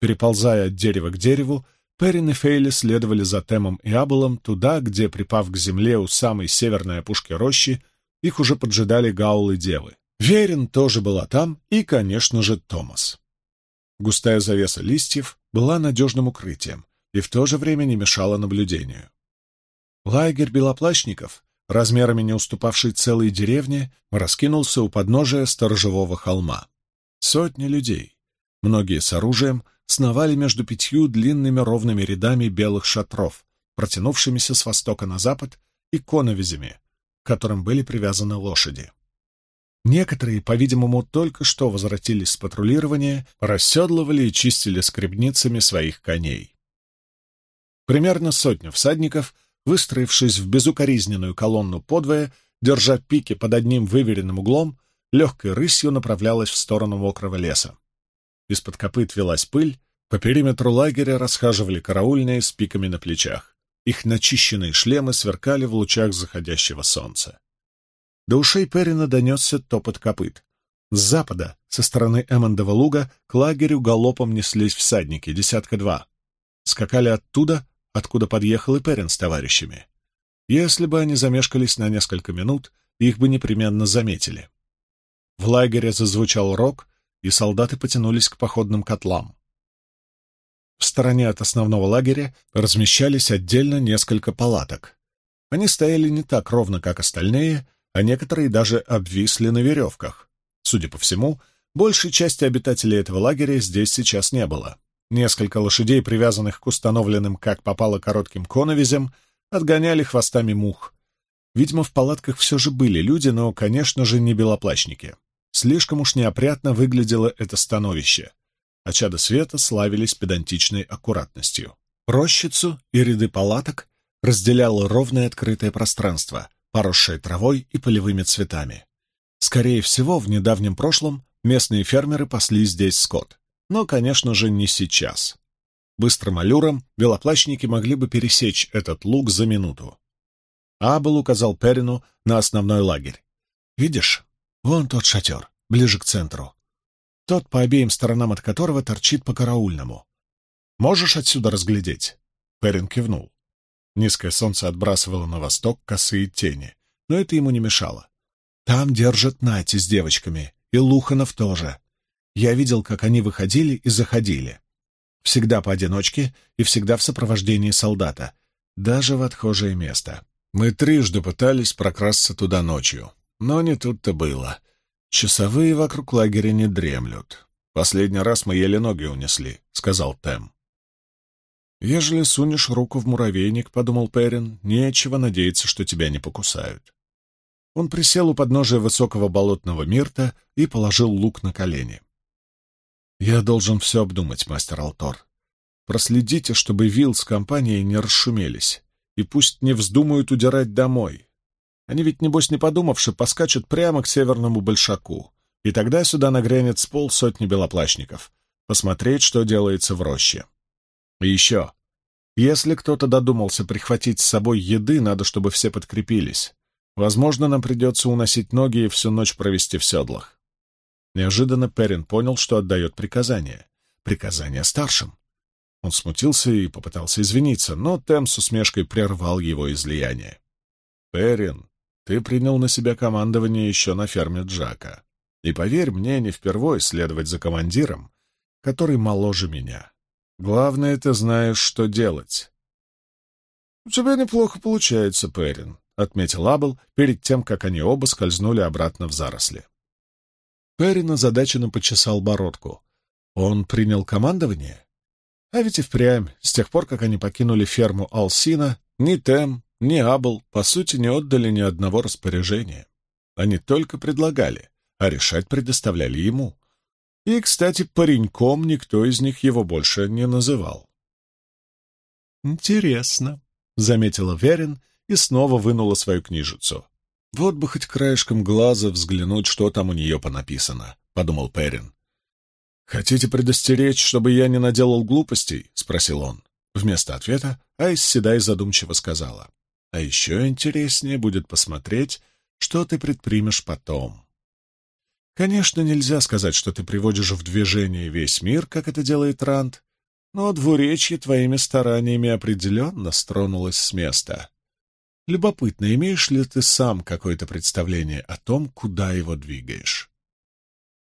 Переползая от дерева к дереву, Перин и Фейли следовали за Темом и Абелом туда, где, припав к земле у самой северной опушки рощи, их уже поджидали Гаул и Девы. Верин тоже была там, и, конечно же, Томас. Густая завеса листьев была надежным укрытием и в то же время не мешала наблюдению. Лагерь белоплащников, размерами не уступавший целой деревне, раскинулся у подножия сторожевого холма. Сотни людей, многие с оружием, сновали между пятью длинными ровными рядами белых шатров, протянувшимися с востока на запад, и коновизями, к которым были привязаны лошади. Некоторые, по-видимому, только что возвратились с патрулирования, расседлывали и чистили скребницами своих коней. Примерно сотня всадников, выстроившись в безукоризненную колонну подвое, держа пики под одним выверенным углом, легкой рысью направлялась в сторону мокрого леса. Из-под копыт велась пыль, по периметру лагеря расхаживали караульные с пиками на плечах. Их начищенные шлемы сверкали в лучах заходящего солнца. До ушей Перина донесся топот копыт. С запада, со стороны Эммондова луга, к лагерю галопом неслись всадники, десятка два. Скакали оттуда, откуда подъехал и Перин с товарищами. Если бы они замешкались на несколько минут, их бы непременно заметили. В лагере зазвучал рог, и солдаты потянулись к походным котлам. В стороне от основного лагеря размещались отдельно несколько палаток. Они стояли не так ровно, как остальные, а некоторые даже обвисли на веревках. Судя по всему, большей части обитателей этого лагеря здесь сейчас не было. Несколько лошадей, привязанных к установленным, как попало, коротким коновизям, отгоняли хвостами мух. Видимо, в палатках все же были люди, но, конечно же, не белоплащники. Слишком уж неопрятно выглядело это становище, а чада света славились педантичной аккуратностью. Рощицу и ряды палаток разделяло ровное открытое пространство, поросшее травой и полевыми цветами. Скорее всего, в недавнем прошлом местные фермеры пасли здесь скот. Но, конечно же, не сейчас. Быстрым аллюром белоплащники могли бы пересечь этот луг за минуту. Абел указал Перину на основной лагерь. «Видишь, Вон тот шатер, ближе к центру. Тот, по обеим сторонам от которого торчит по караульному. Можешь отсюда разглядеть?» Перин кивнул. Низкое солнце отбрасывало на восток косые тени, но это ему не мешало. «Там держат Нати с девочками, и Луханов тоже. Я видел, как они выходили и заходили. Всегда поодиночке и всегда в сопровождении солдата, даже в отхожее место. Мы трижды пытались прокрасться туда ночью. Но не тут-то было. Часовые вокруг лагеря не дремлют. Последний раз мы еле ноги унесли, — сказал Тем. «Ежели сунешь руку в муравейник, — подумал Перин, — нечего надеяться, что тебя не покусают». Он присел у подножия высокого болотного мирта и положил лук на колени. «Я должен все обдумать, мастер Алтор. Проследите, чтобы Вилл с компанией не расшумелись, и пусть не вздумают удирать домой. Они ведь, небось, не подумавши, поскачут прямо к северному большаку, и тогда сюда нагрянет с полсотни белоплащников, посмотреть, что делается в роще. И еще, если кто-то додумался прихватить с собой еды, надо, чтобы все подкрепились. Возможно, нам придется уносить ноги и всю ночь провести в седлах. Неожиданно Перин понял, что отдает приказание. Приказание старшим. Он смутился и попытался извиниться, но Тем с усмешкой прервал его излияние. «Перин, ты принял на себя командование еще на ферме Джака. И поверь мне, не впервой следовать за командиром, который моложе меня. Главное, ты знаешь, что делать. — У тебя неплохо получается, Перин, — отметил Абл перед тем, как они оба скользнули обратно в заросли. Перин озадаченно почесал бородку. Он принял командование? А ведь и впрямь, с тех пор, как они покинули ферму Алсина, ни Тем, ни Абл, по сути, не отдали ни одного распоряжения. Они только предлагали, а решать предоставляли ему. И, кстати, пареньком никто из них его больше не называл. «Интересно», — заметила Верин и снова вынула свою книжицу. «Вот бы хоть краешком глаза взглянуть, что там у нее понаписано», — подумал Перин. «Хотите предостеречь, чтобы я не наделал глупостей?» — спросил он. Вместо ответа Айс Седай задумчиво сказала. А еще интереснее будет посмотреть, что ты предпримешь потом. Конечно, нельзя сказать, что ты приводишь в движение весь мир, как это делает Ранд, но двуречье твоими стараниями определенно стронулось с места. Любопытно, имеешь ли ты сам какое-то представление о том, куда его двигаешь?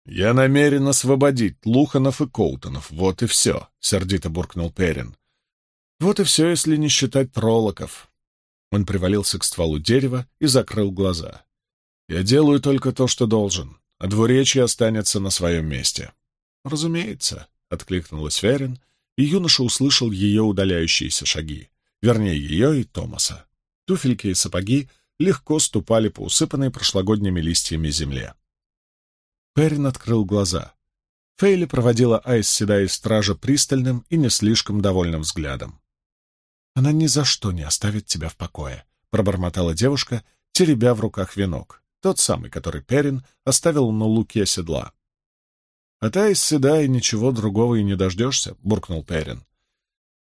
«Я намерен освободить Луханов и Коутонов, вот и все», — сердито буркнул Перин. «Вот и все, если не считать троллоков». Он привалился к стволу дерева и закрыл глаза. «Я делаю только то, что должен, а двуречье останется на своем месте». «Разумеется», — откликнулась Верин, и юноша услышал ее удаляющиеся шаги, вернее, ее и Томаса. Туфельки и сапоги легко ступали по усыпанной прошлогодними листьями земле. Перрин открыл глаза. Фейли проводила Айс Седа стража пристальным и не слишком довольным взглядом. «Она ни за что не оставит тебя в покое», — пробормотала девушка, теребя в руках венок, тот самый, который Перин оставил на луке седла. «От Айс Седа ничего другого и не дождешься», — буркнул Перин.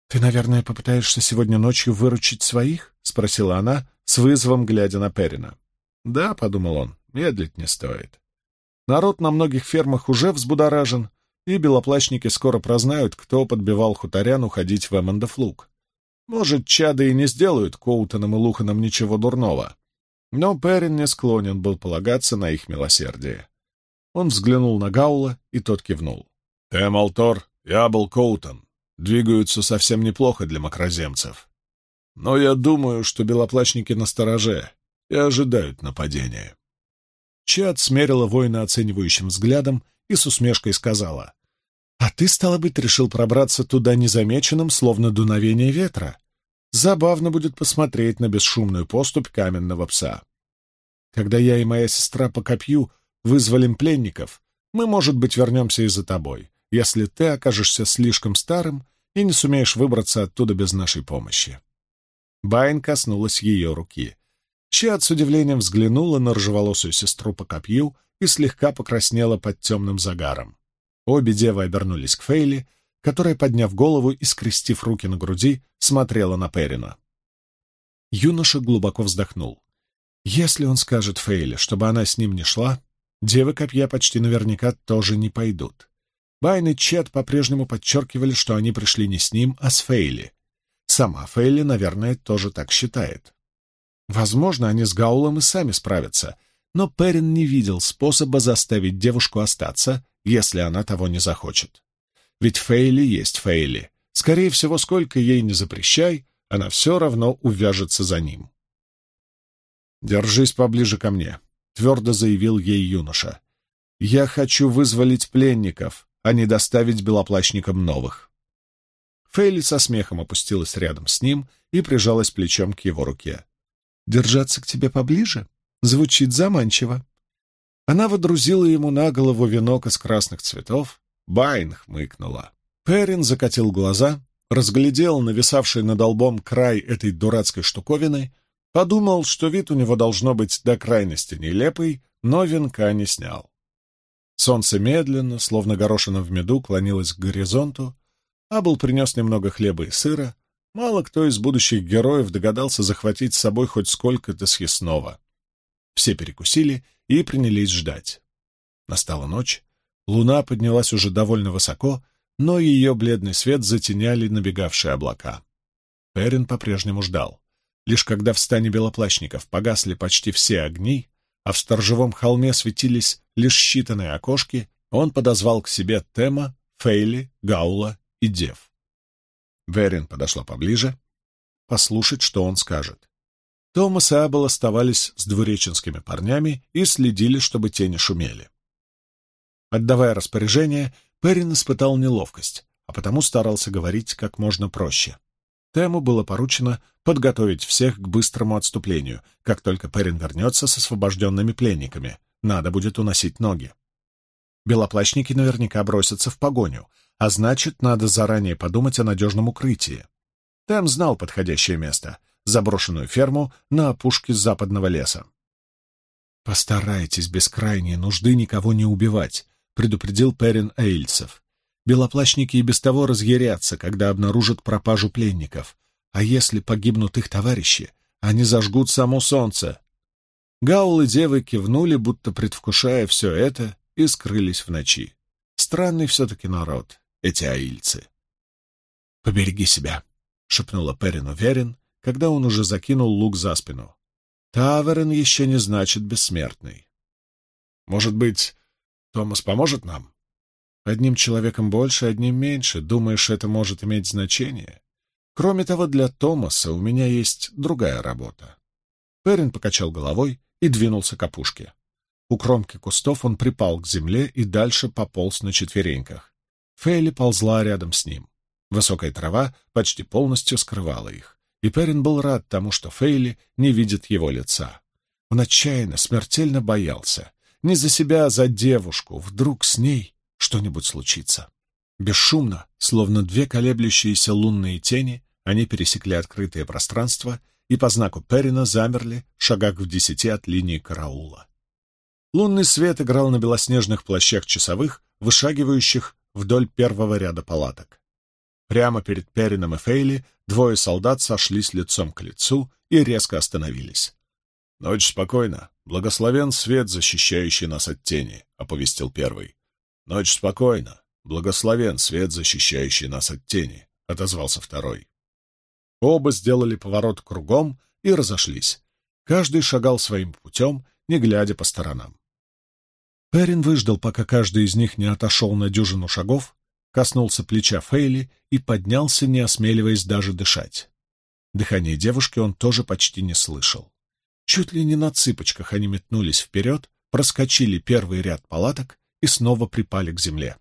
«Ты, наверное, попытаешься сегодня ночью выручить своих?» — спросила она, с вызовом глядя на Перина. «Да», — подумал он, — «медлить не стоит». Народ на многих фермах уже взбудоражен, и белоплащники скоро прознают, кто подбивал хуторян уходить в Эммондофлук. Может, чады и не сделают Коутоном и Луханом ничего дурного, но Перин не склонен был полагаться на их милосердие. Он взглянул на Гаула, и тот кивнул. «Тэм Алтор и Абл Коутон двигаются совсем неплохо для макроземцев. Но я думаю, что белоплащники настороже и ожидают нападения». Чад смерила воина оценивающим взглядом и с усмешкой сказала. «А ты, стало быть, решил пробраться туда незамеченным, словно дуновение ветра. Забавно будет посмотреть на бесшумную поступь каменного пса. Когда я и моя сестра по копью вызволим пленников, мы, может быть, вернемся и за тобой, если ты окажешься слишком старым и не сумеешь выбраться оттуда без нашей помощи». Байн коснулась ее руки. Чиат с удивлением взглянула на рыжеволосую сестру по копью и слегка покраснела под темным загаром. Обе девы обернулись к Фейли, которая, подняв голову и скрестив руки на груди, смотрела на Перина. Юноша глубоко вздохнул. Если он скажет Фейли, чтобы она с ним не шла, девы копья почти наверняка тоже не пойдут. Байн и Чет по-прежнему подчеркивали, что они пришли не с ним, а с Фейли. Сама Фейли, наверное, тоже так считает. Возможно, они с Гаулом и сами справятся, но Перин не видел способа заставить девушку остаться, если она того не захочет. Ведь Фейли есть Фейли. Скорее всего, сколько ей не запрещай, она все равно увяжется за ним. «Держись поближе ко мне», — твердо заявил ей юноша. «Я хочу вызволить пленников, а не доставить белоплащникам новых». Фейли со смехом опустилась рядом с ним и прижалась плечом к его руке. Держаться к тебе поближе звучит заманчиво. Она водрузила ему на голову венок из красных цветов. Байн хмыкнула. Перин закатил глаза, разглядел нависавший над лбом край этой дурацкой штуковины, подумал, что вид у него должно быть до крайности нелепый, но венка не снял. Солнце медленно, словно горошина в меду, клонилось к горизонту. Абл принес немного хлеба и сыра, Мало кто из будущих героев догадался захватить с собой хоть сколько-то съестного. Все перекусили и принялись ждать. Настала ночь, луна поднялась уже довольно высоко, но ее бледный свет затеняли набегавшие облака. Перин по-прежнему ждал. Лишь когда в стане белоплащников погасли почти все огни, а в сторожевом холме светились лишь считанные окошки, он подозвал к себе Тема, Фейли, Гаула и Дев. Верин подошла поближе, послушать, что он скажет. Томас и Абел оставались с двуреченскими парнями и следили, чтобы те не шумели. Отдавая распоряжение, Перин испытал неловкость, а потому старался говорить как можно проще. Тему было поручено подготовить всех к быстрому отступлению, как только Перин вернется с освобожденными пленниками. Надо будет уносить ноги. Белоплащники наверняка бросятся в погоню, а значит, надо заранее подумать о надежном укрытии. Тэм знал подходящее место — заброшенную ферму на опушке западного леса. «Постарайтесь без крайней нужды никого не убивать», — предупредил Перин Эйльцев. «Белоплащники и без того разъярятся, когда обнаружат пропажу пленников. А если погибнут их товарищи, они зажгут само солнце». Гаул и девы кивнули, будто предвкушая все это, и скрылись в ночи. Странный все-таки народ эти аильцы. «Побереги себя», — шепнула Перину Верин, когда он уже закинул лук за спину. «Таверен еще не значит бессмертный». «Может быть, Томас поможет нам?» «Одним человеком больше, одним меньше. Думаешь, это может иметь значение?» «Кроме того, для Томаса у меня есть другая работа». Перин покачал головой и двинулся к опушке. У кромки кустов он припал к земле и дальше пополз на четвереньках. Фейли ползла рядом с ним. Высокая трава почти полностью скрывала их, и Перин был рад тому, что Фейли не видит его лица. Он отчаянно, смертельно боялся. Не за себя, а за девушку. Вдруг с ней что-нибудь случится. Бесшумно, словно две колеблющиеся лунные тени, они пересекли открытое пространство и по знаку Перина замерли в шагах в десяти от линии караула. Лунный свет играл на белоснежных плащах часовых, вышагивающих вдоль первого ряда палаток. Прямо перед Перином и Фейли двое солдат сошлись лицом к лицу и резко остановились. «Ночь спокойна. Благословен свет, защищающий нас от тени», — оповестил первый. «Ночь спокойна. Благословен свет, защищающий нас от тени», — отозвался второй. Оба сделали поворот кругом и разошлись. Каждый шагал своим путем, не глядя по сторонам. Перин выждал, пока каждый из них не отошел на дюжину шагов, коснулся плеча Фейли и поднялся, не осмеливаясь даже дышать. Дыхание девушки он тоже почти не слышал. Чуть ли не на цыпочках они метнулись вперед, проскочили первый ряд палаток и снова припали к земле.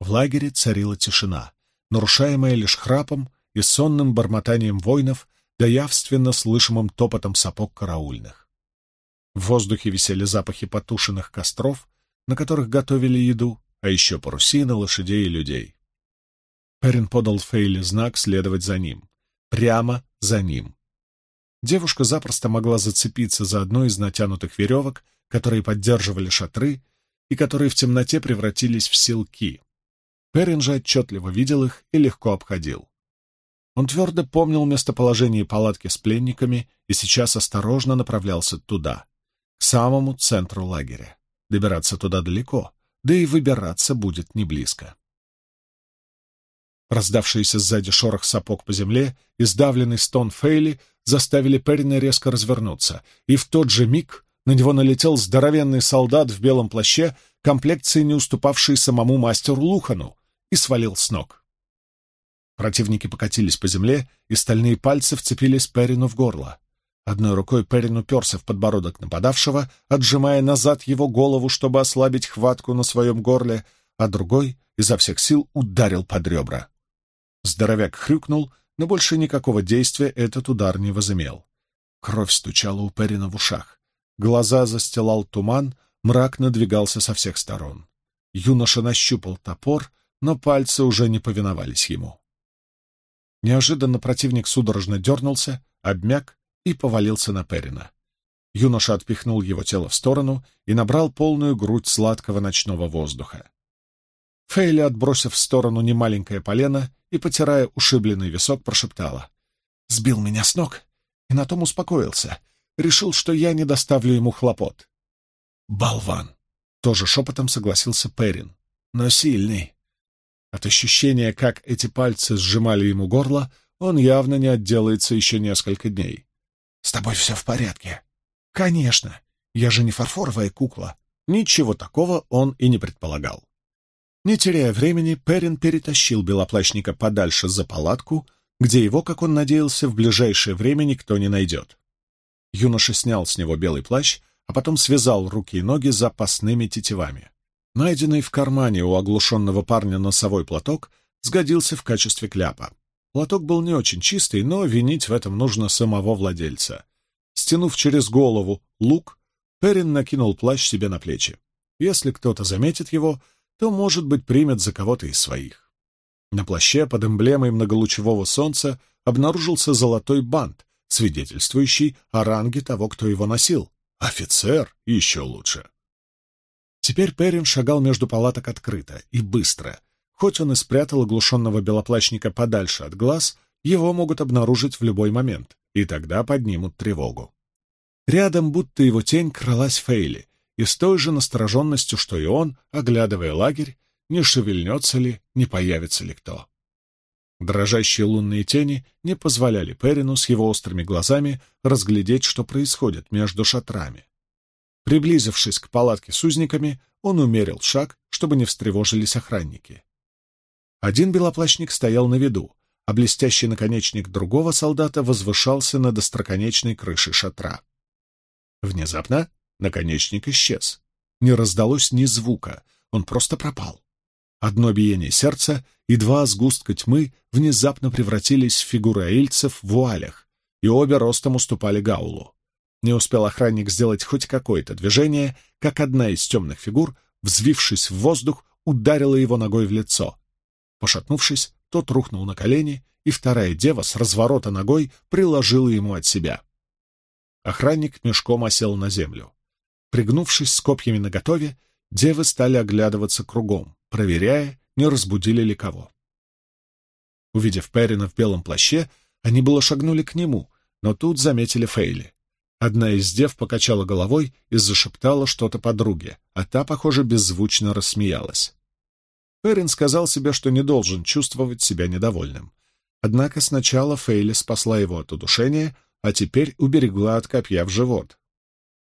В лагере царила тишина, нарушаемая лишь храпом и сонным бормотанием воинов да явственно слышимым топотом сапог караульных. В воздухе висели запахи потушенных костров, на которых готовили еду, а еще парусина, лошадей и людей. Перин подал Фейли знак следовать за ним. Прямо за ним. Девушка запросто могла зацепиться за одну из натянутых веревок, которые поддерживали шатры и которые в темноте превратились в силки. Перин же отчетливо видел их и легко обходил. Он твердо помнил местоположение палатки с пленниками и сейчас осторожно направлялся туда, к самому центру лагеря. Добираться туда далеко, да и выбираться будет не близко. Раздавшийся сзади шорох сапог по земле и сдавленный стон Фейли заставили Перрина резко развернуться, и в тот же миг на него налетел здоровенный солдат в белом плаще, комплекции не уступавший самому мастеру Лухану, и свалил с ног. Противники покатились по земле, и стальные пальцы вцепились Перину в горло. Одной рукой Перин уперся в подбородок нападавшего, отжимая назад его голову, чтобы ослабить хватку на своем горле, а другой изо всех сил ударил под ребра. Здоровяк хрюкнул, но больше никакого действия этот удар не возымел. Кровь стучала у Перина в ушах. Глаза застилал туман, мрак надвигался со всех сторон. Юноша нащупал топор, но пальцы уже не повиновались ему. Неожиданно противник судорожно дернулся, обмяк и повалился на Перина. Юноша отпихнул его тело в сторону и набрал полную грудь сладкого ночного воздуха. Фейли, отбросив в сторону немаленькое полено и, потирая ушибленный висок, прошептала. «Сбил меня с ног и на том успокоился. Решил, что я не доставлю ему хлопот». «Болван!» — тоже шепотом согласился Перин. «Но сильный». От ощущения, как эти пальцы сжимали ему горло, он явно не отделается еще несколько дней. «С тобой все в порядке?» «Конечно. Я же не фарфоровая кукла». Ничего такого он и не предполагал. Не теряя времени, Перин перетащил белоплащника подальше за палатку, где его, как он надеялся, в ближайшее время никто не найдет. Юноша снял с него белый плащ, а потом связал руки и ноги запасными тетивами. Найденный в кармане у оглушенного парня носовой платок сгодился в качестве кляпа. Платок был не очень чистый, но винить в этом нужно самого владельца. Стянув через голову лук, Перин накинул плащ себе на плечи. Если кто-то заметит его, то, может быть, примет за кого-то из своих. На плаще под эмблемой многолучевого солнца обнаружился золотой бант, свидетельствующий о ранге того, кто его носил. Офицер еще лучше. Теперь Перин шагал между палаток открыто и быстро — Хоть он и спрятал оглушенного белоплащника подальше от глаз, его могут обнаружить в любой момент, и тогда поднимут тревогу. Рядом, будто его тень, кралась Фейли, и с той же настороженностью, что и он, оглядывая лагерь, не шевельнется ли, не появится ли кто. Дрожащие лунные тени не позволяли Перину с его острыми глазами разглядеть, что происходит между шатрами. Приблизившись к палатке с узниками, он умерил шаг, чтобы не встревожились охранники. Один белоплащник стоял на виду, а блестящий наконечник другого солдата возвышался над остроконечной крышей шатра. Внезапно наконечник исчез. Не раздалось ни звука, он просто пропал. Одно биение сердца и два сгустка тьмы внезапно превратились в фигуры аильцев в вуалях, и обе ростом уступали Гаулу. Не успел охранник сделать хоть какое-то движение, как одна из темных фигур, взвившись в воздух, ударила его ногой в лицо. Пошатнувшись, тот рухнул на колени, и вторая дева с разворота ногой приложила ему от себя. Охранник мешком осел на землю. Пригнувшись с копьями наготове, девы стали оглядываться кругом проверяя, не разбудили ли кого. Увидев Перина в белом плаще, они было шагнули к нему, но тут заметили Фейли. Одна из дев покачала головой и зашептала что-то подруге, а та, похоже, беззвучно рассмеялась. Перин сказал себе, что не должен чувствовать себя недовольным. Однако сначала Фейли спасла его от удушения, а теперь уберегла от копья в живот.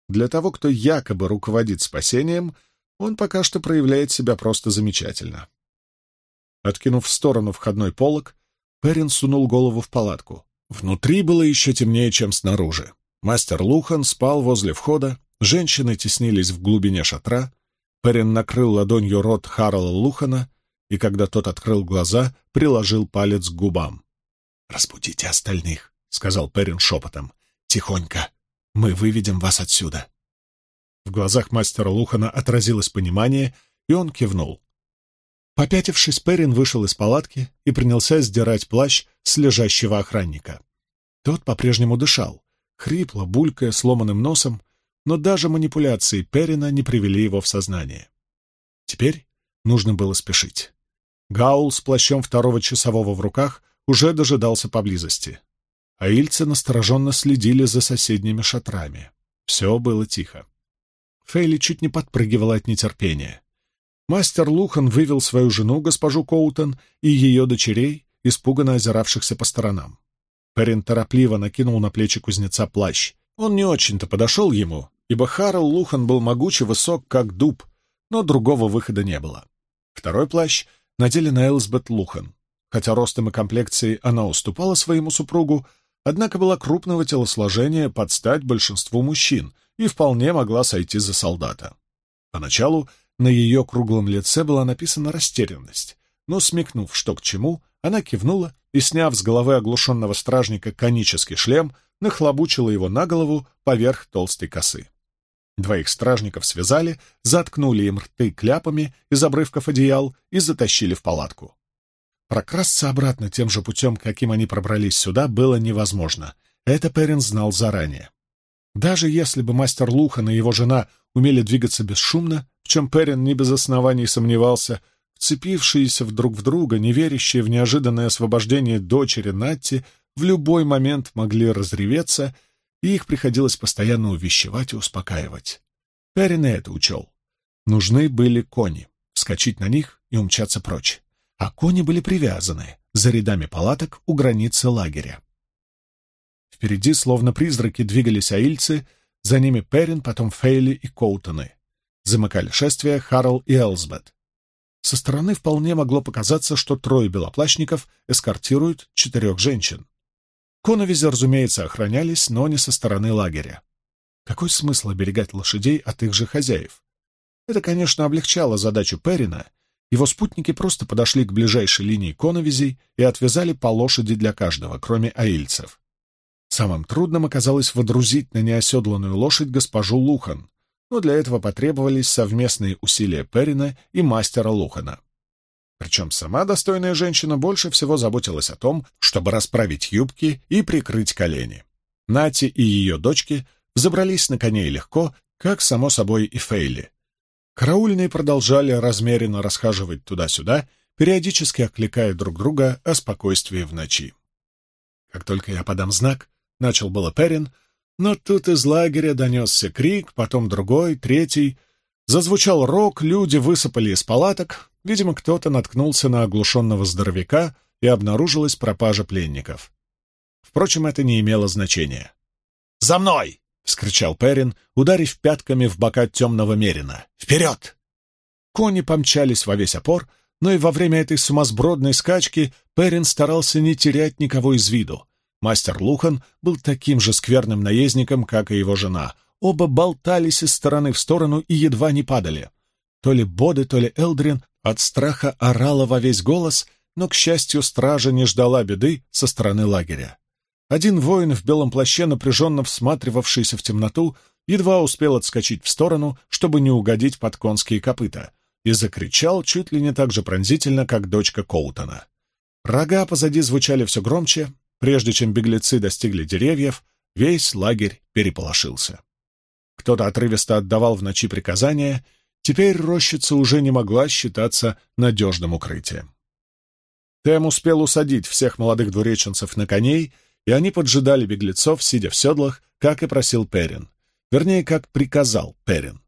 Для того, кто якобы руководит спасением — он пока что проявляет себя просто замечательно. Откинув в сторону входной полог, Перин сунул голову в палатку. Внутри было еще темнее, чем снаружи. Мастер Лухан спал возле входа, женщины теснились в глубине шатра. Перин накрыл ладонью рот Харрела Лухана, и когда тот открыл глаза, приложил палец к губам. «Разбудите остальных», — сказал Перин шепотом. «Тихонько. Мы выведем вас отсюда». В глазах мастера Лухана отразилось понимание, и он кивнул. Попятившись, Перин вышел из палатки и принялся сдирать плащ с лежащего охранника. Тот по-прежнему дышал, хрипло, булькая сломанным носом, но даже манипуляции Перина не привели его в сознание. Теперь нужно было спешить. Гаул с плащом второго часового в руках уже дожидался поблизости. А ильцы настороженно следили за соседними шатрами. Все было тихо. Фейли чуть не подпрыгивала от нетерпения. Мастер Лухан вывел свою жену, госпожу Коутон, и ее дочерей, испуганно озиравшихся по сторонам. Перин торопливо накинул на плечи кузнеца плащ. Он не очень-то подошел ему, ибо Харл Лухан был могучий высок, как дуб, но другого выхода не было. Второй плащ надели на Элсбет Лухан. Хотя ростом и комплекцией она уступала своему супругу, однако была крупного телосложения под стать большинству мужчин — и вполне могла сойти за солдата. Поначалу на ее круглом лице была написана растерянность, но, смекнув, что к чему, она кивнула и, сняв с головы оглушенного стражника конический шлем, нахлобучила его на голову поверх толстой косы. Двоих стражников связали, заткнули им рты кляпами из обрывков одеял и затащили в палатку. Прокрасться обратно тем же путем, каким они пробрались сюда, было невозможно. Это Перин знал заранее. Даже если бы мастер Лухан и его жена умели двигаться бесшумно, в чем Перин не без оснований сомневался, вцепившиеся друг в друга, не верящие в неожиданное освобождение дочери Натти, в любой момент могли разреветься, и их приходилось постоянно увещевать и успокаивать. Перин и это учел. Нужны были кони, вскочить на них и умчаться прочь. А кони были привязаны за рядами палаток у границы лагеря. Впереди, словно призраки, двигались аильцы, за ними Перин, потом Фейли и Коутоны. Замыкали шествие Харл и Элсбет. Со стороны вполне могло показаться, что трое белоплащников эскортируют четырех женщин. Коновизи, разумеется, охранялись, но не со стороны лагеря. Какой смысл оберегать лошадей от их же хозяев? Это, конечно, облегчало задачу Перина. Его спутники просто подошли к ближайшей линии коновизей и отвязали по лошади для каждого, кроме аильцев. Самым трудным оказалось водрузить на неоседланную лошадь госпожу Лухан, но для этого потребовались совместные усилия Перина и мастера Лухана. Причем сама достойная женщина больше всего заботилась о том, чтобы расправить юбки и прикрыть колени. Нати и ее дочки забрались на коней легко, как, само собой, и Фейли. Караульные продолжали размеренно расхаживать туда-сюда, периодически окликая друг друга о спокойствии в ночи. Как только я подам знак, — начал было Перин, но тут из лагеря донесся крик, потом другой, третий. Зазвучал рог, люди высыпали из палаток. Видимо, кто-то наткнулся на оглушенного здоровяка, и обнаружилась пропажа пленников. Впрочем, это не имело значения. «За мной!» — вскричал Перин, ударив пятками в бока темного мерина. «Вперед!» Кони помчались во весь опор, но и во время этой сумасбродной скачки Перин старался не терять никого из виду. Мастер Лухан был таким же скверным наездником, как и его жена. Оба болтались из стороны в сторону и едва не падали. То ли Боды, то ли Элдрин от страха орала во весь голос, но, к счастью, стража не ждала беды со стороны лагеря. Один воин в белом плаще, напряженно всматривавшийся в темноту, едва успел отскочить в сторону, чтобы не угодить под конские копыта, и закричал чуть ли не так же пронзительно, как дочка Коутона. Рога позади звучали все громче, прежде чем беглецы достигли деревьев, весь лагерь переполошился. Кто-то отрывисто отдавал в ночи приказания, теперь рощица уже не могла считаться надежным укрытием. Тем успел усадить всех молодых двуреченцев на коней, и они поджидали беглецов, сидя в седлах, как и просил Перин. Вернее, как приказал Перин.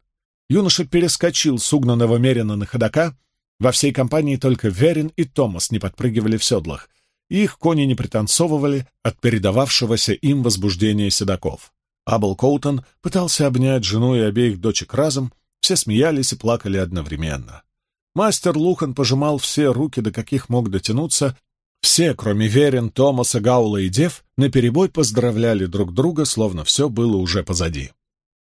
Юноша перескочил с угнанного Мерина на ходока. Во всей компании только Верин и Томас не подпрыгивали в седлах, их кони не пританцовывали от передававшегося им возбуждения седаков. Абл Коутон пытался обнять жену и обеих дочек разом, все смеялись и плакали одновременно. Мастер Лухан пожимал все руки, до каких мог дотянуться. Все, кроме Верин, Томаса, Гаула и Дев, наперебой поздравляли друг друга, словно все было уже позади.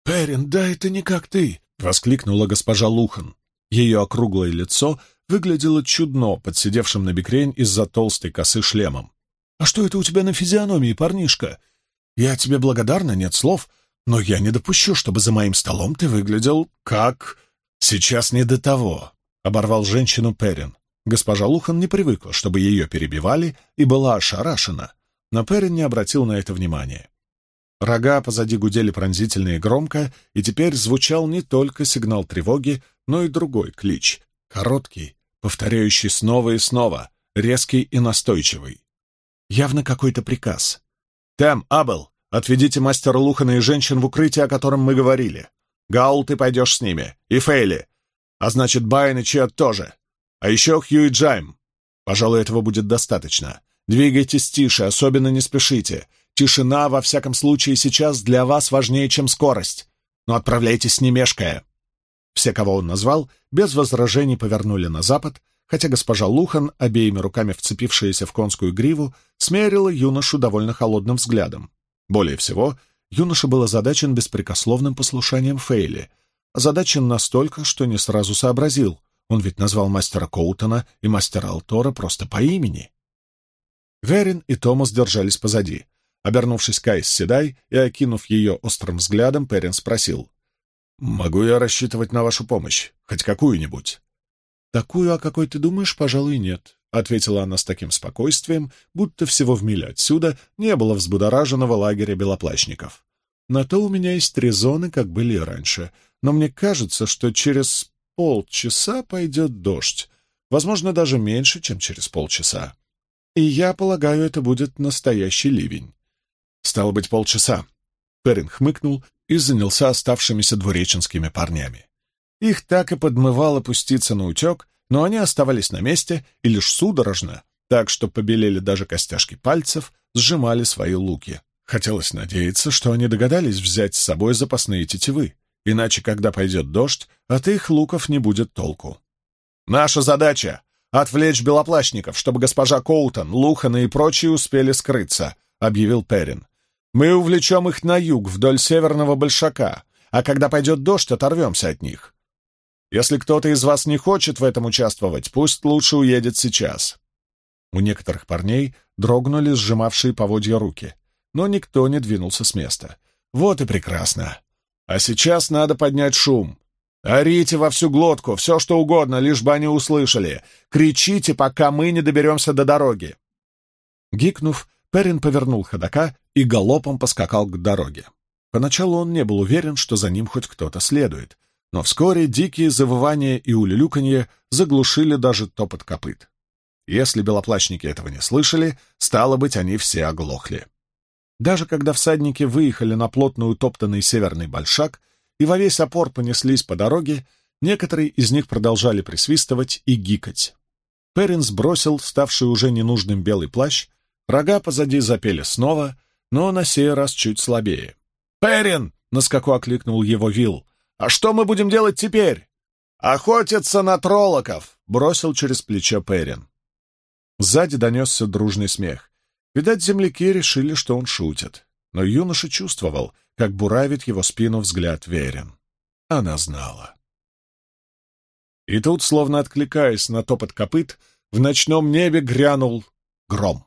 «Перин, да это не как ты!» — воскликнула госпожа Лухан. Ее округлое лицо выглядело чудно под сидевшим на бекрень из-за толстой косы шлемом. «А что это у тебя на физиономии, парнишка? Я тебе благодарна, нет слов, но я не допущу, чтобы за моим столом ты выглядел как... Сейчас не до того», — оборвал женщину Перин. Госпожа Лухан не привыкла, чтобы ее перебивали, и была ошарашена, но Перин не обратил на это внимания. Рога позади гудели пронзительно и громко, и теперь звучал не только сигнал тревоги, но и другой клич, короткий, повторяющий снова и снова, резкий и настойчивый. Явно какой-то приказ. «Тем, Абел, отведите мастера Лухана и женщин в укрытие, о котором мы говорили. Гаул, ты пойдешь с ними. И Фейли. А значит, Байн и Чиат тоже. А еще Хью и Джайм. Пожалуй, этого будет достаточно. Двигайтесь тише, особенно не спешите. Тишина, во всяком случае, сейчас для вас важнее, чем скорость. Но отправляйтесь не мешкая. Все, кого он назвал, без возражений повернули на запад, хотя госпожа Лухан, обеими руками вцепившаяся в конскую гриву, смерила юношу довольно холодным взглядом. Более всего, юноша был озадачен беспрекословным послушанием Фейли, озадачен настолько, что не сразу сообразил, он ведь назвал мастера Коутона и мастера Алтора просто по имени. Верин и Томас держались позади — Обернувшись к Айс Седай и окинув ее острым взглядом, Перин спросил. «Могу я рассчитывать на вашу помощь? Хоть какую-нибудь?» «Такую, о какой ты думаешь, пожалуй, нет», — ответила она с таким спокойствием, будто всего в миле отсюда не было взбудораженного лагеря белоплащников. «На то у меня есть три зоны, как были раньше, но мне кажется, что через полчаса пойдет дождь, возможно, даже меньше, чем через полчаса. И я полагаю, это будет настоящий ливень. Стало быть, полчаса. Перин хмыкнул и занялся оставшимися двуреченскими парнями. Их так и подмывало пуститься на утек, но они оставались на месте и лишь судорожно, так что побелели даже костяшки пальцев, сжимали свои луки. Хотелось надеяться, что они догадались взять с собой запасные тетивы, иначе, когда пойдет дождь, от их луков не будет толку. «Наша задача — отвлечь белоплащников, чтобы госпожа Коутон, Лухана и прочие успели скрыться», — объявил Перин. Мы увлечем их на юг, вдоль северного большака, а когда пойдет дождь, оторвемся от них. Если кто-то из вас не хочет в этом участвовать, пусть лучше уедет сейчас». У некоторых парней дрогнули сжимавшие поводья руки, но никто не двинулся с места. Вот и прекрасно. А сейчас надо поднять шум. Орите во всю глотку, все что угодно, лишь бы они услышали. Кричите, пока мы не доберемся до дороги. Гикнув, Перин повернул ходока и галопом поскакал к дороге. Поначалу он не был уверен, что за ним хоть кто-то следует, но вскоре дикие завывания и улюлюканье заглушили даже топот копыт. Если белоплащники этого не слышали, стало быть, они все оглохли. Даже когда всадники выехали на плотно утоптанный северный большак и во весь опор понеслись по дороге, некоторые из них продолжали присвистывать и гикать. Перин сбросил ставший уже ненужным белый плащ, рога позади запели снова, но на сей раз чуть слабее. «Перин!» — на скаку окликнул его Вил. «А что мы будем делать теперь?» «Охотиться на троллоков!» — бросил через плечо Перин. Сзади донесся дружный смех. Видать, земляки решили, что он шутит. Но юноша чувствовал, как буравит его спину взгляд Верин. Она знала. И тут, словно откликаясь на топот копыт, в ночном небе грянул гром.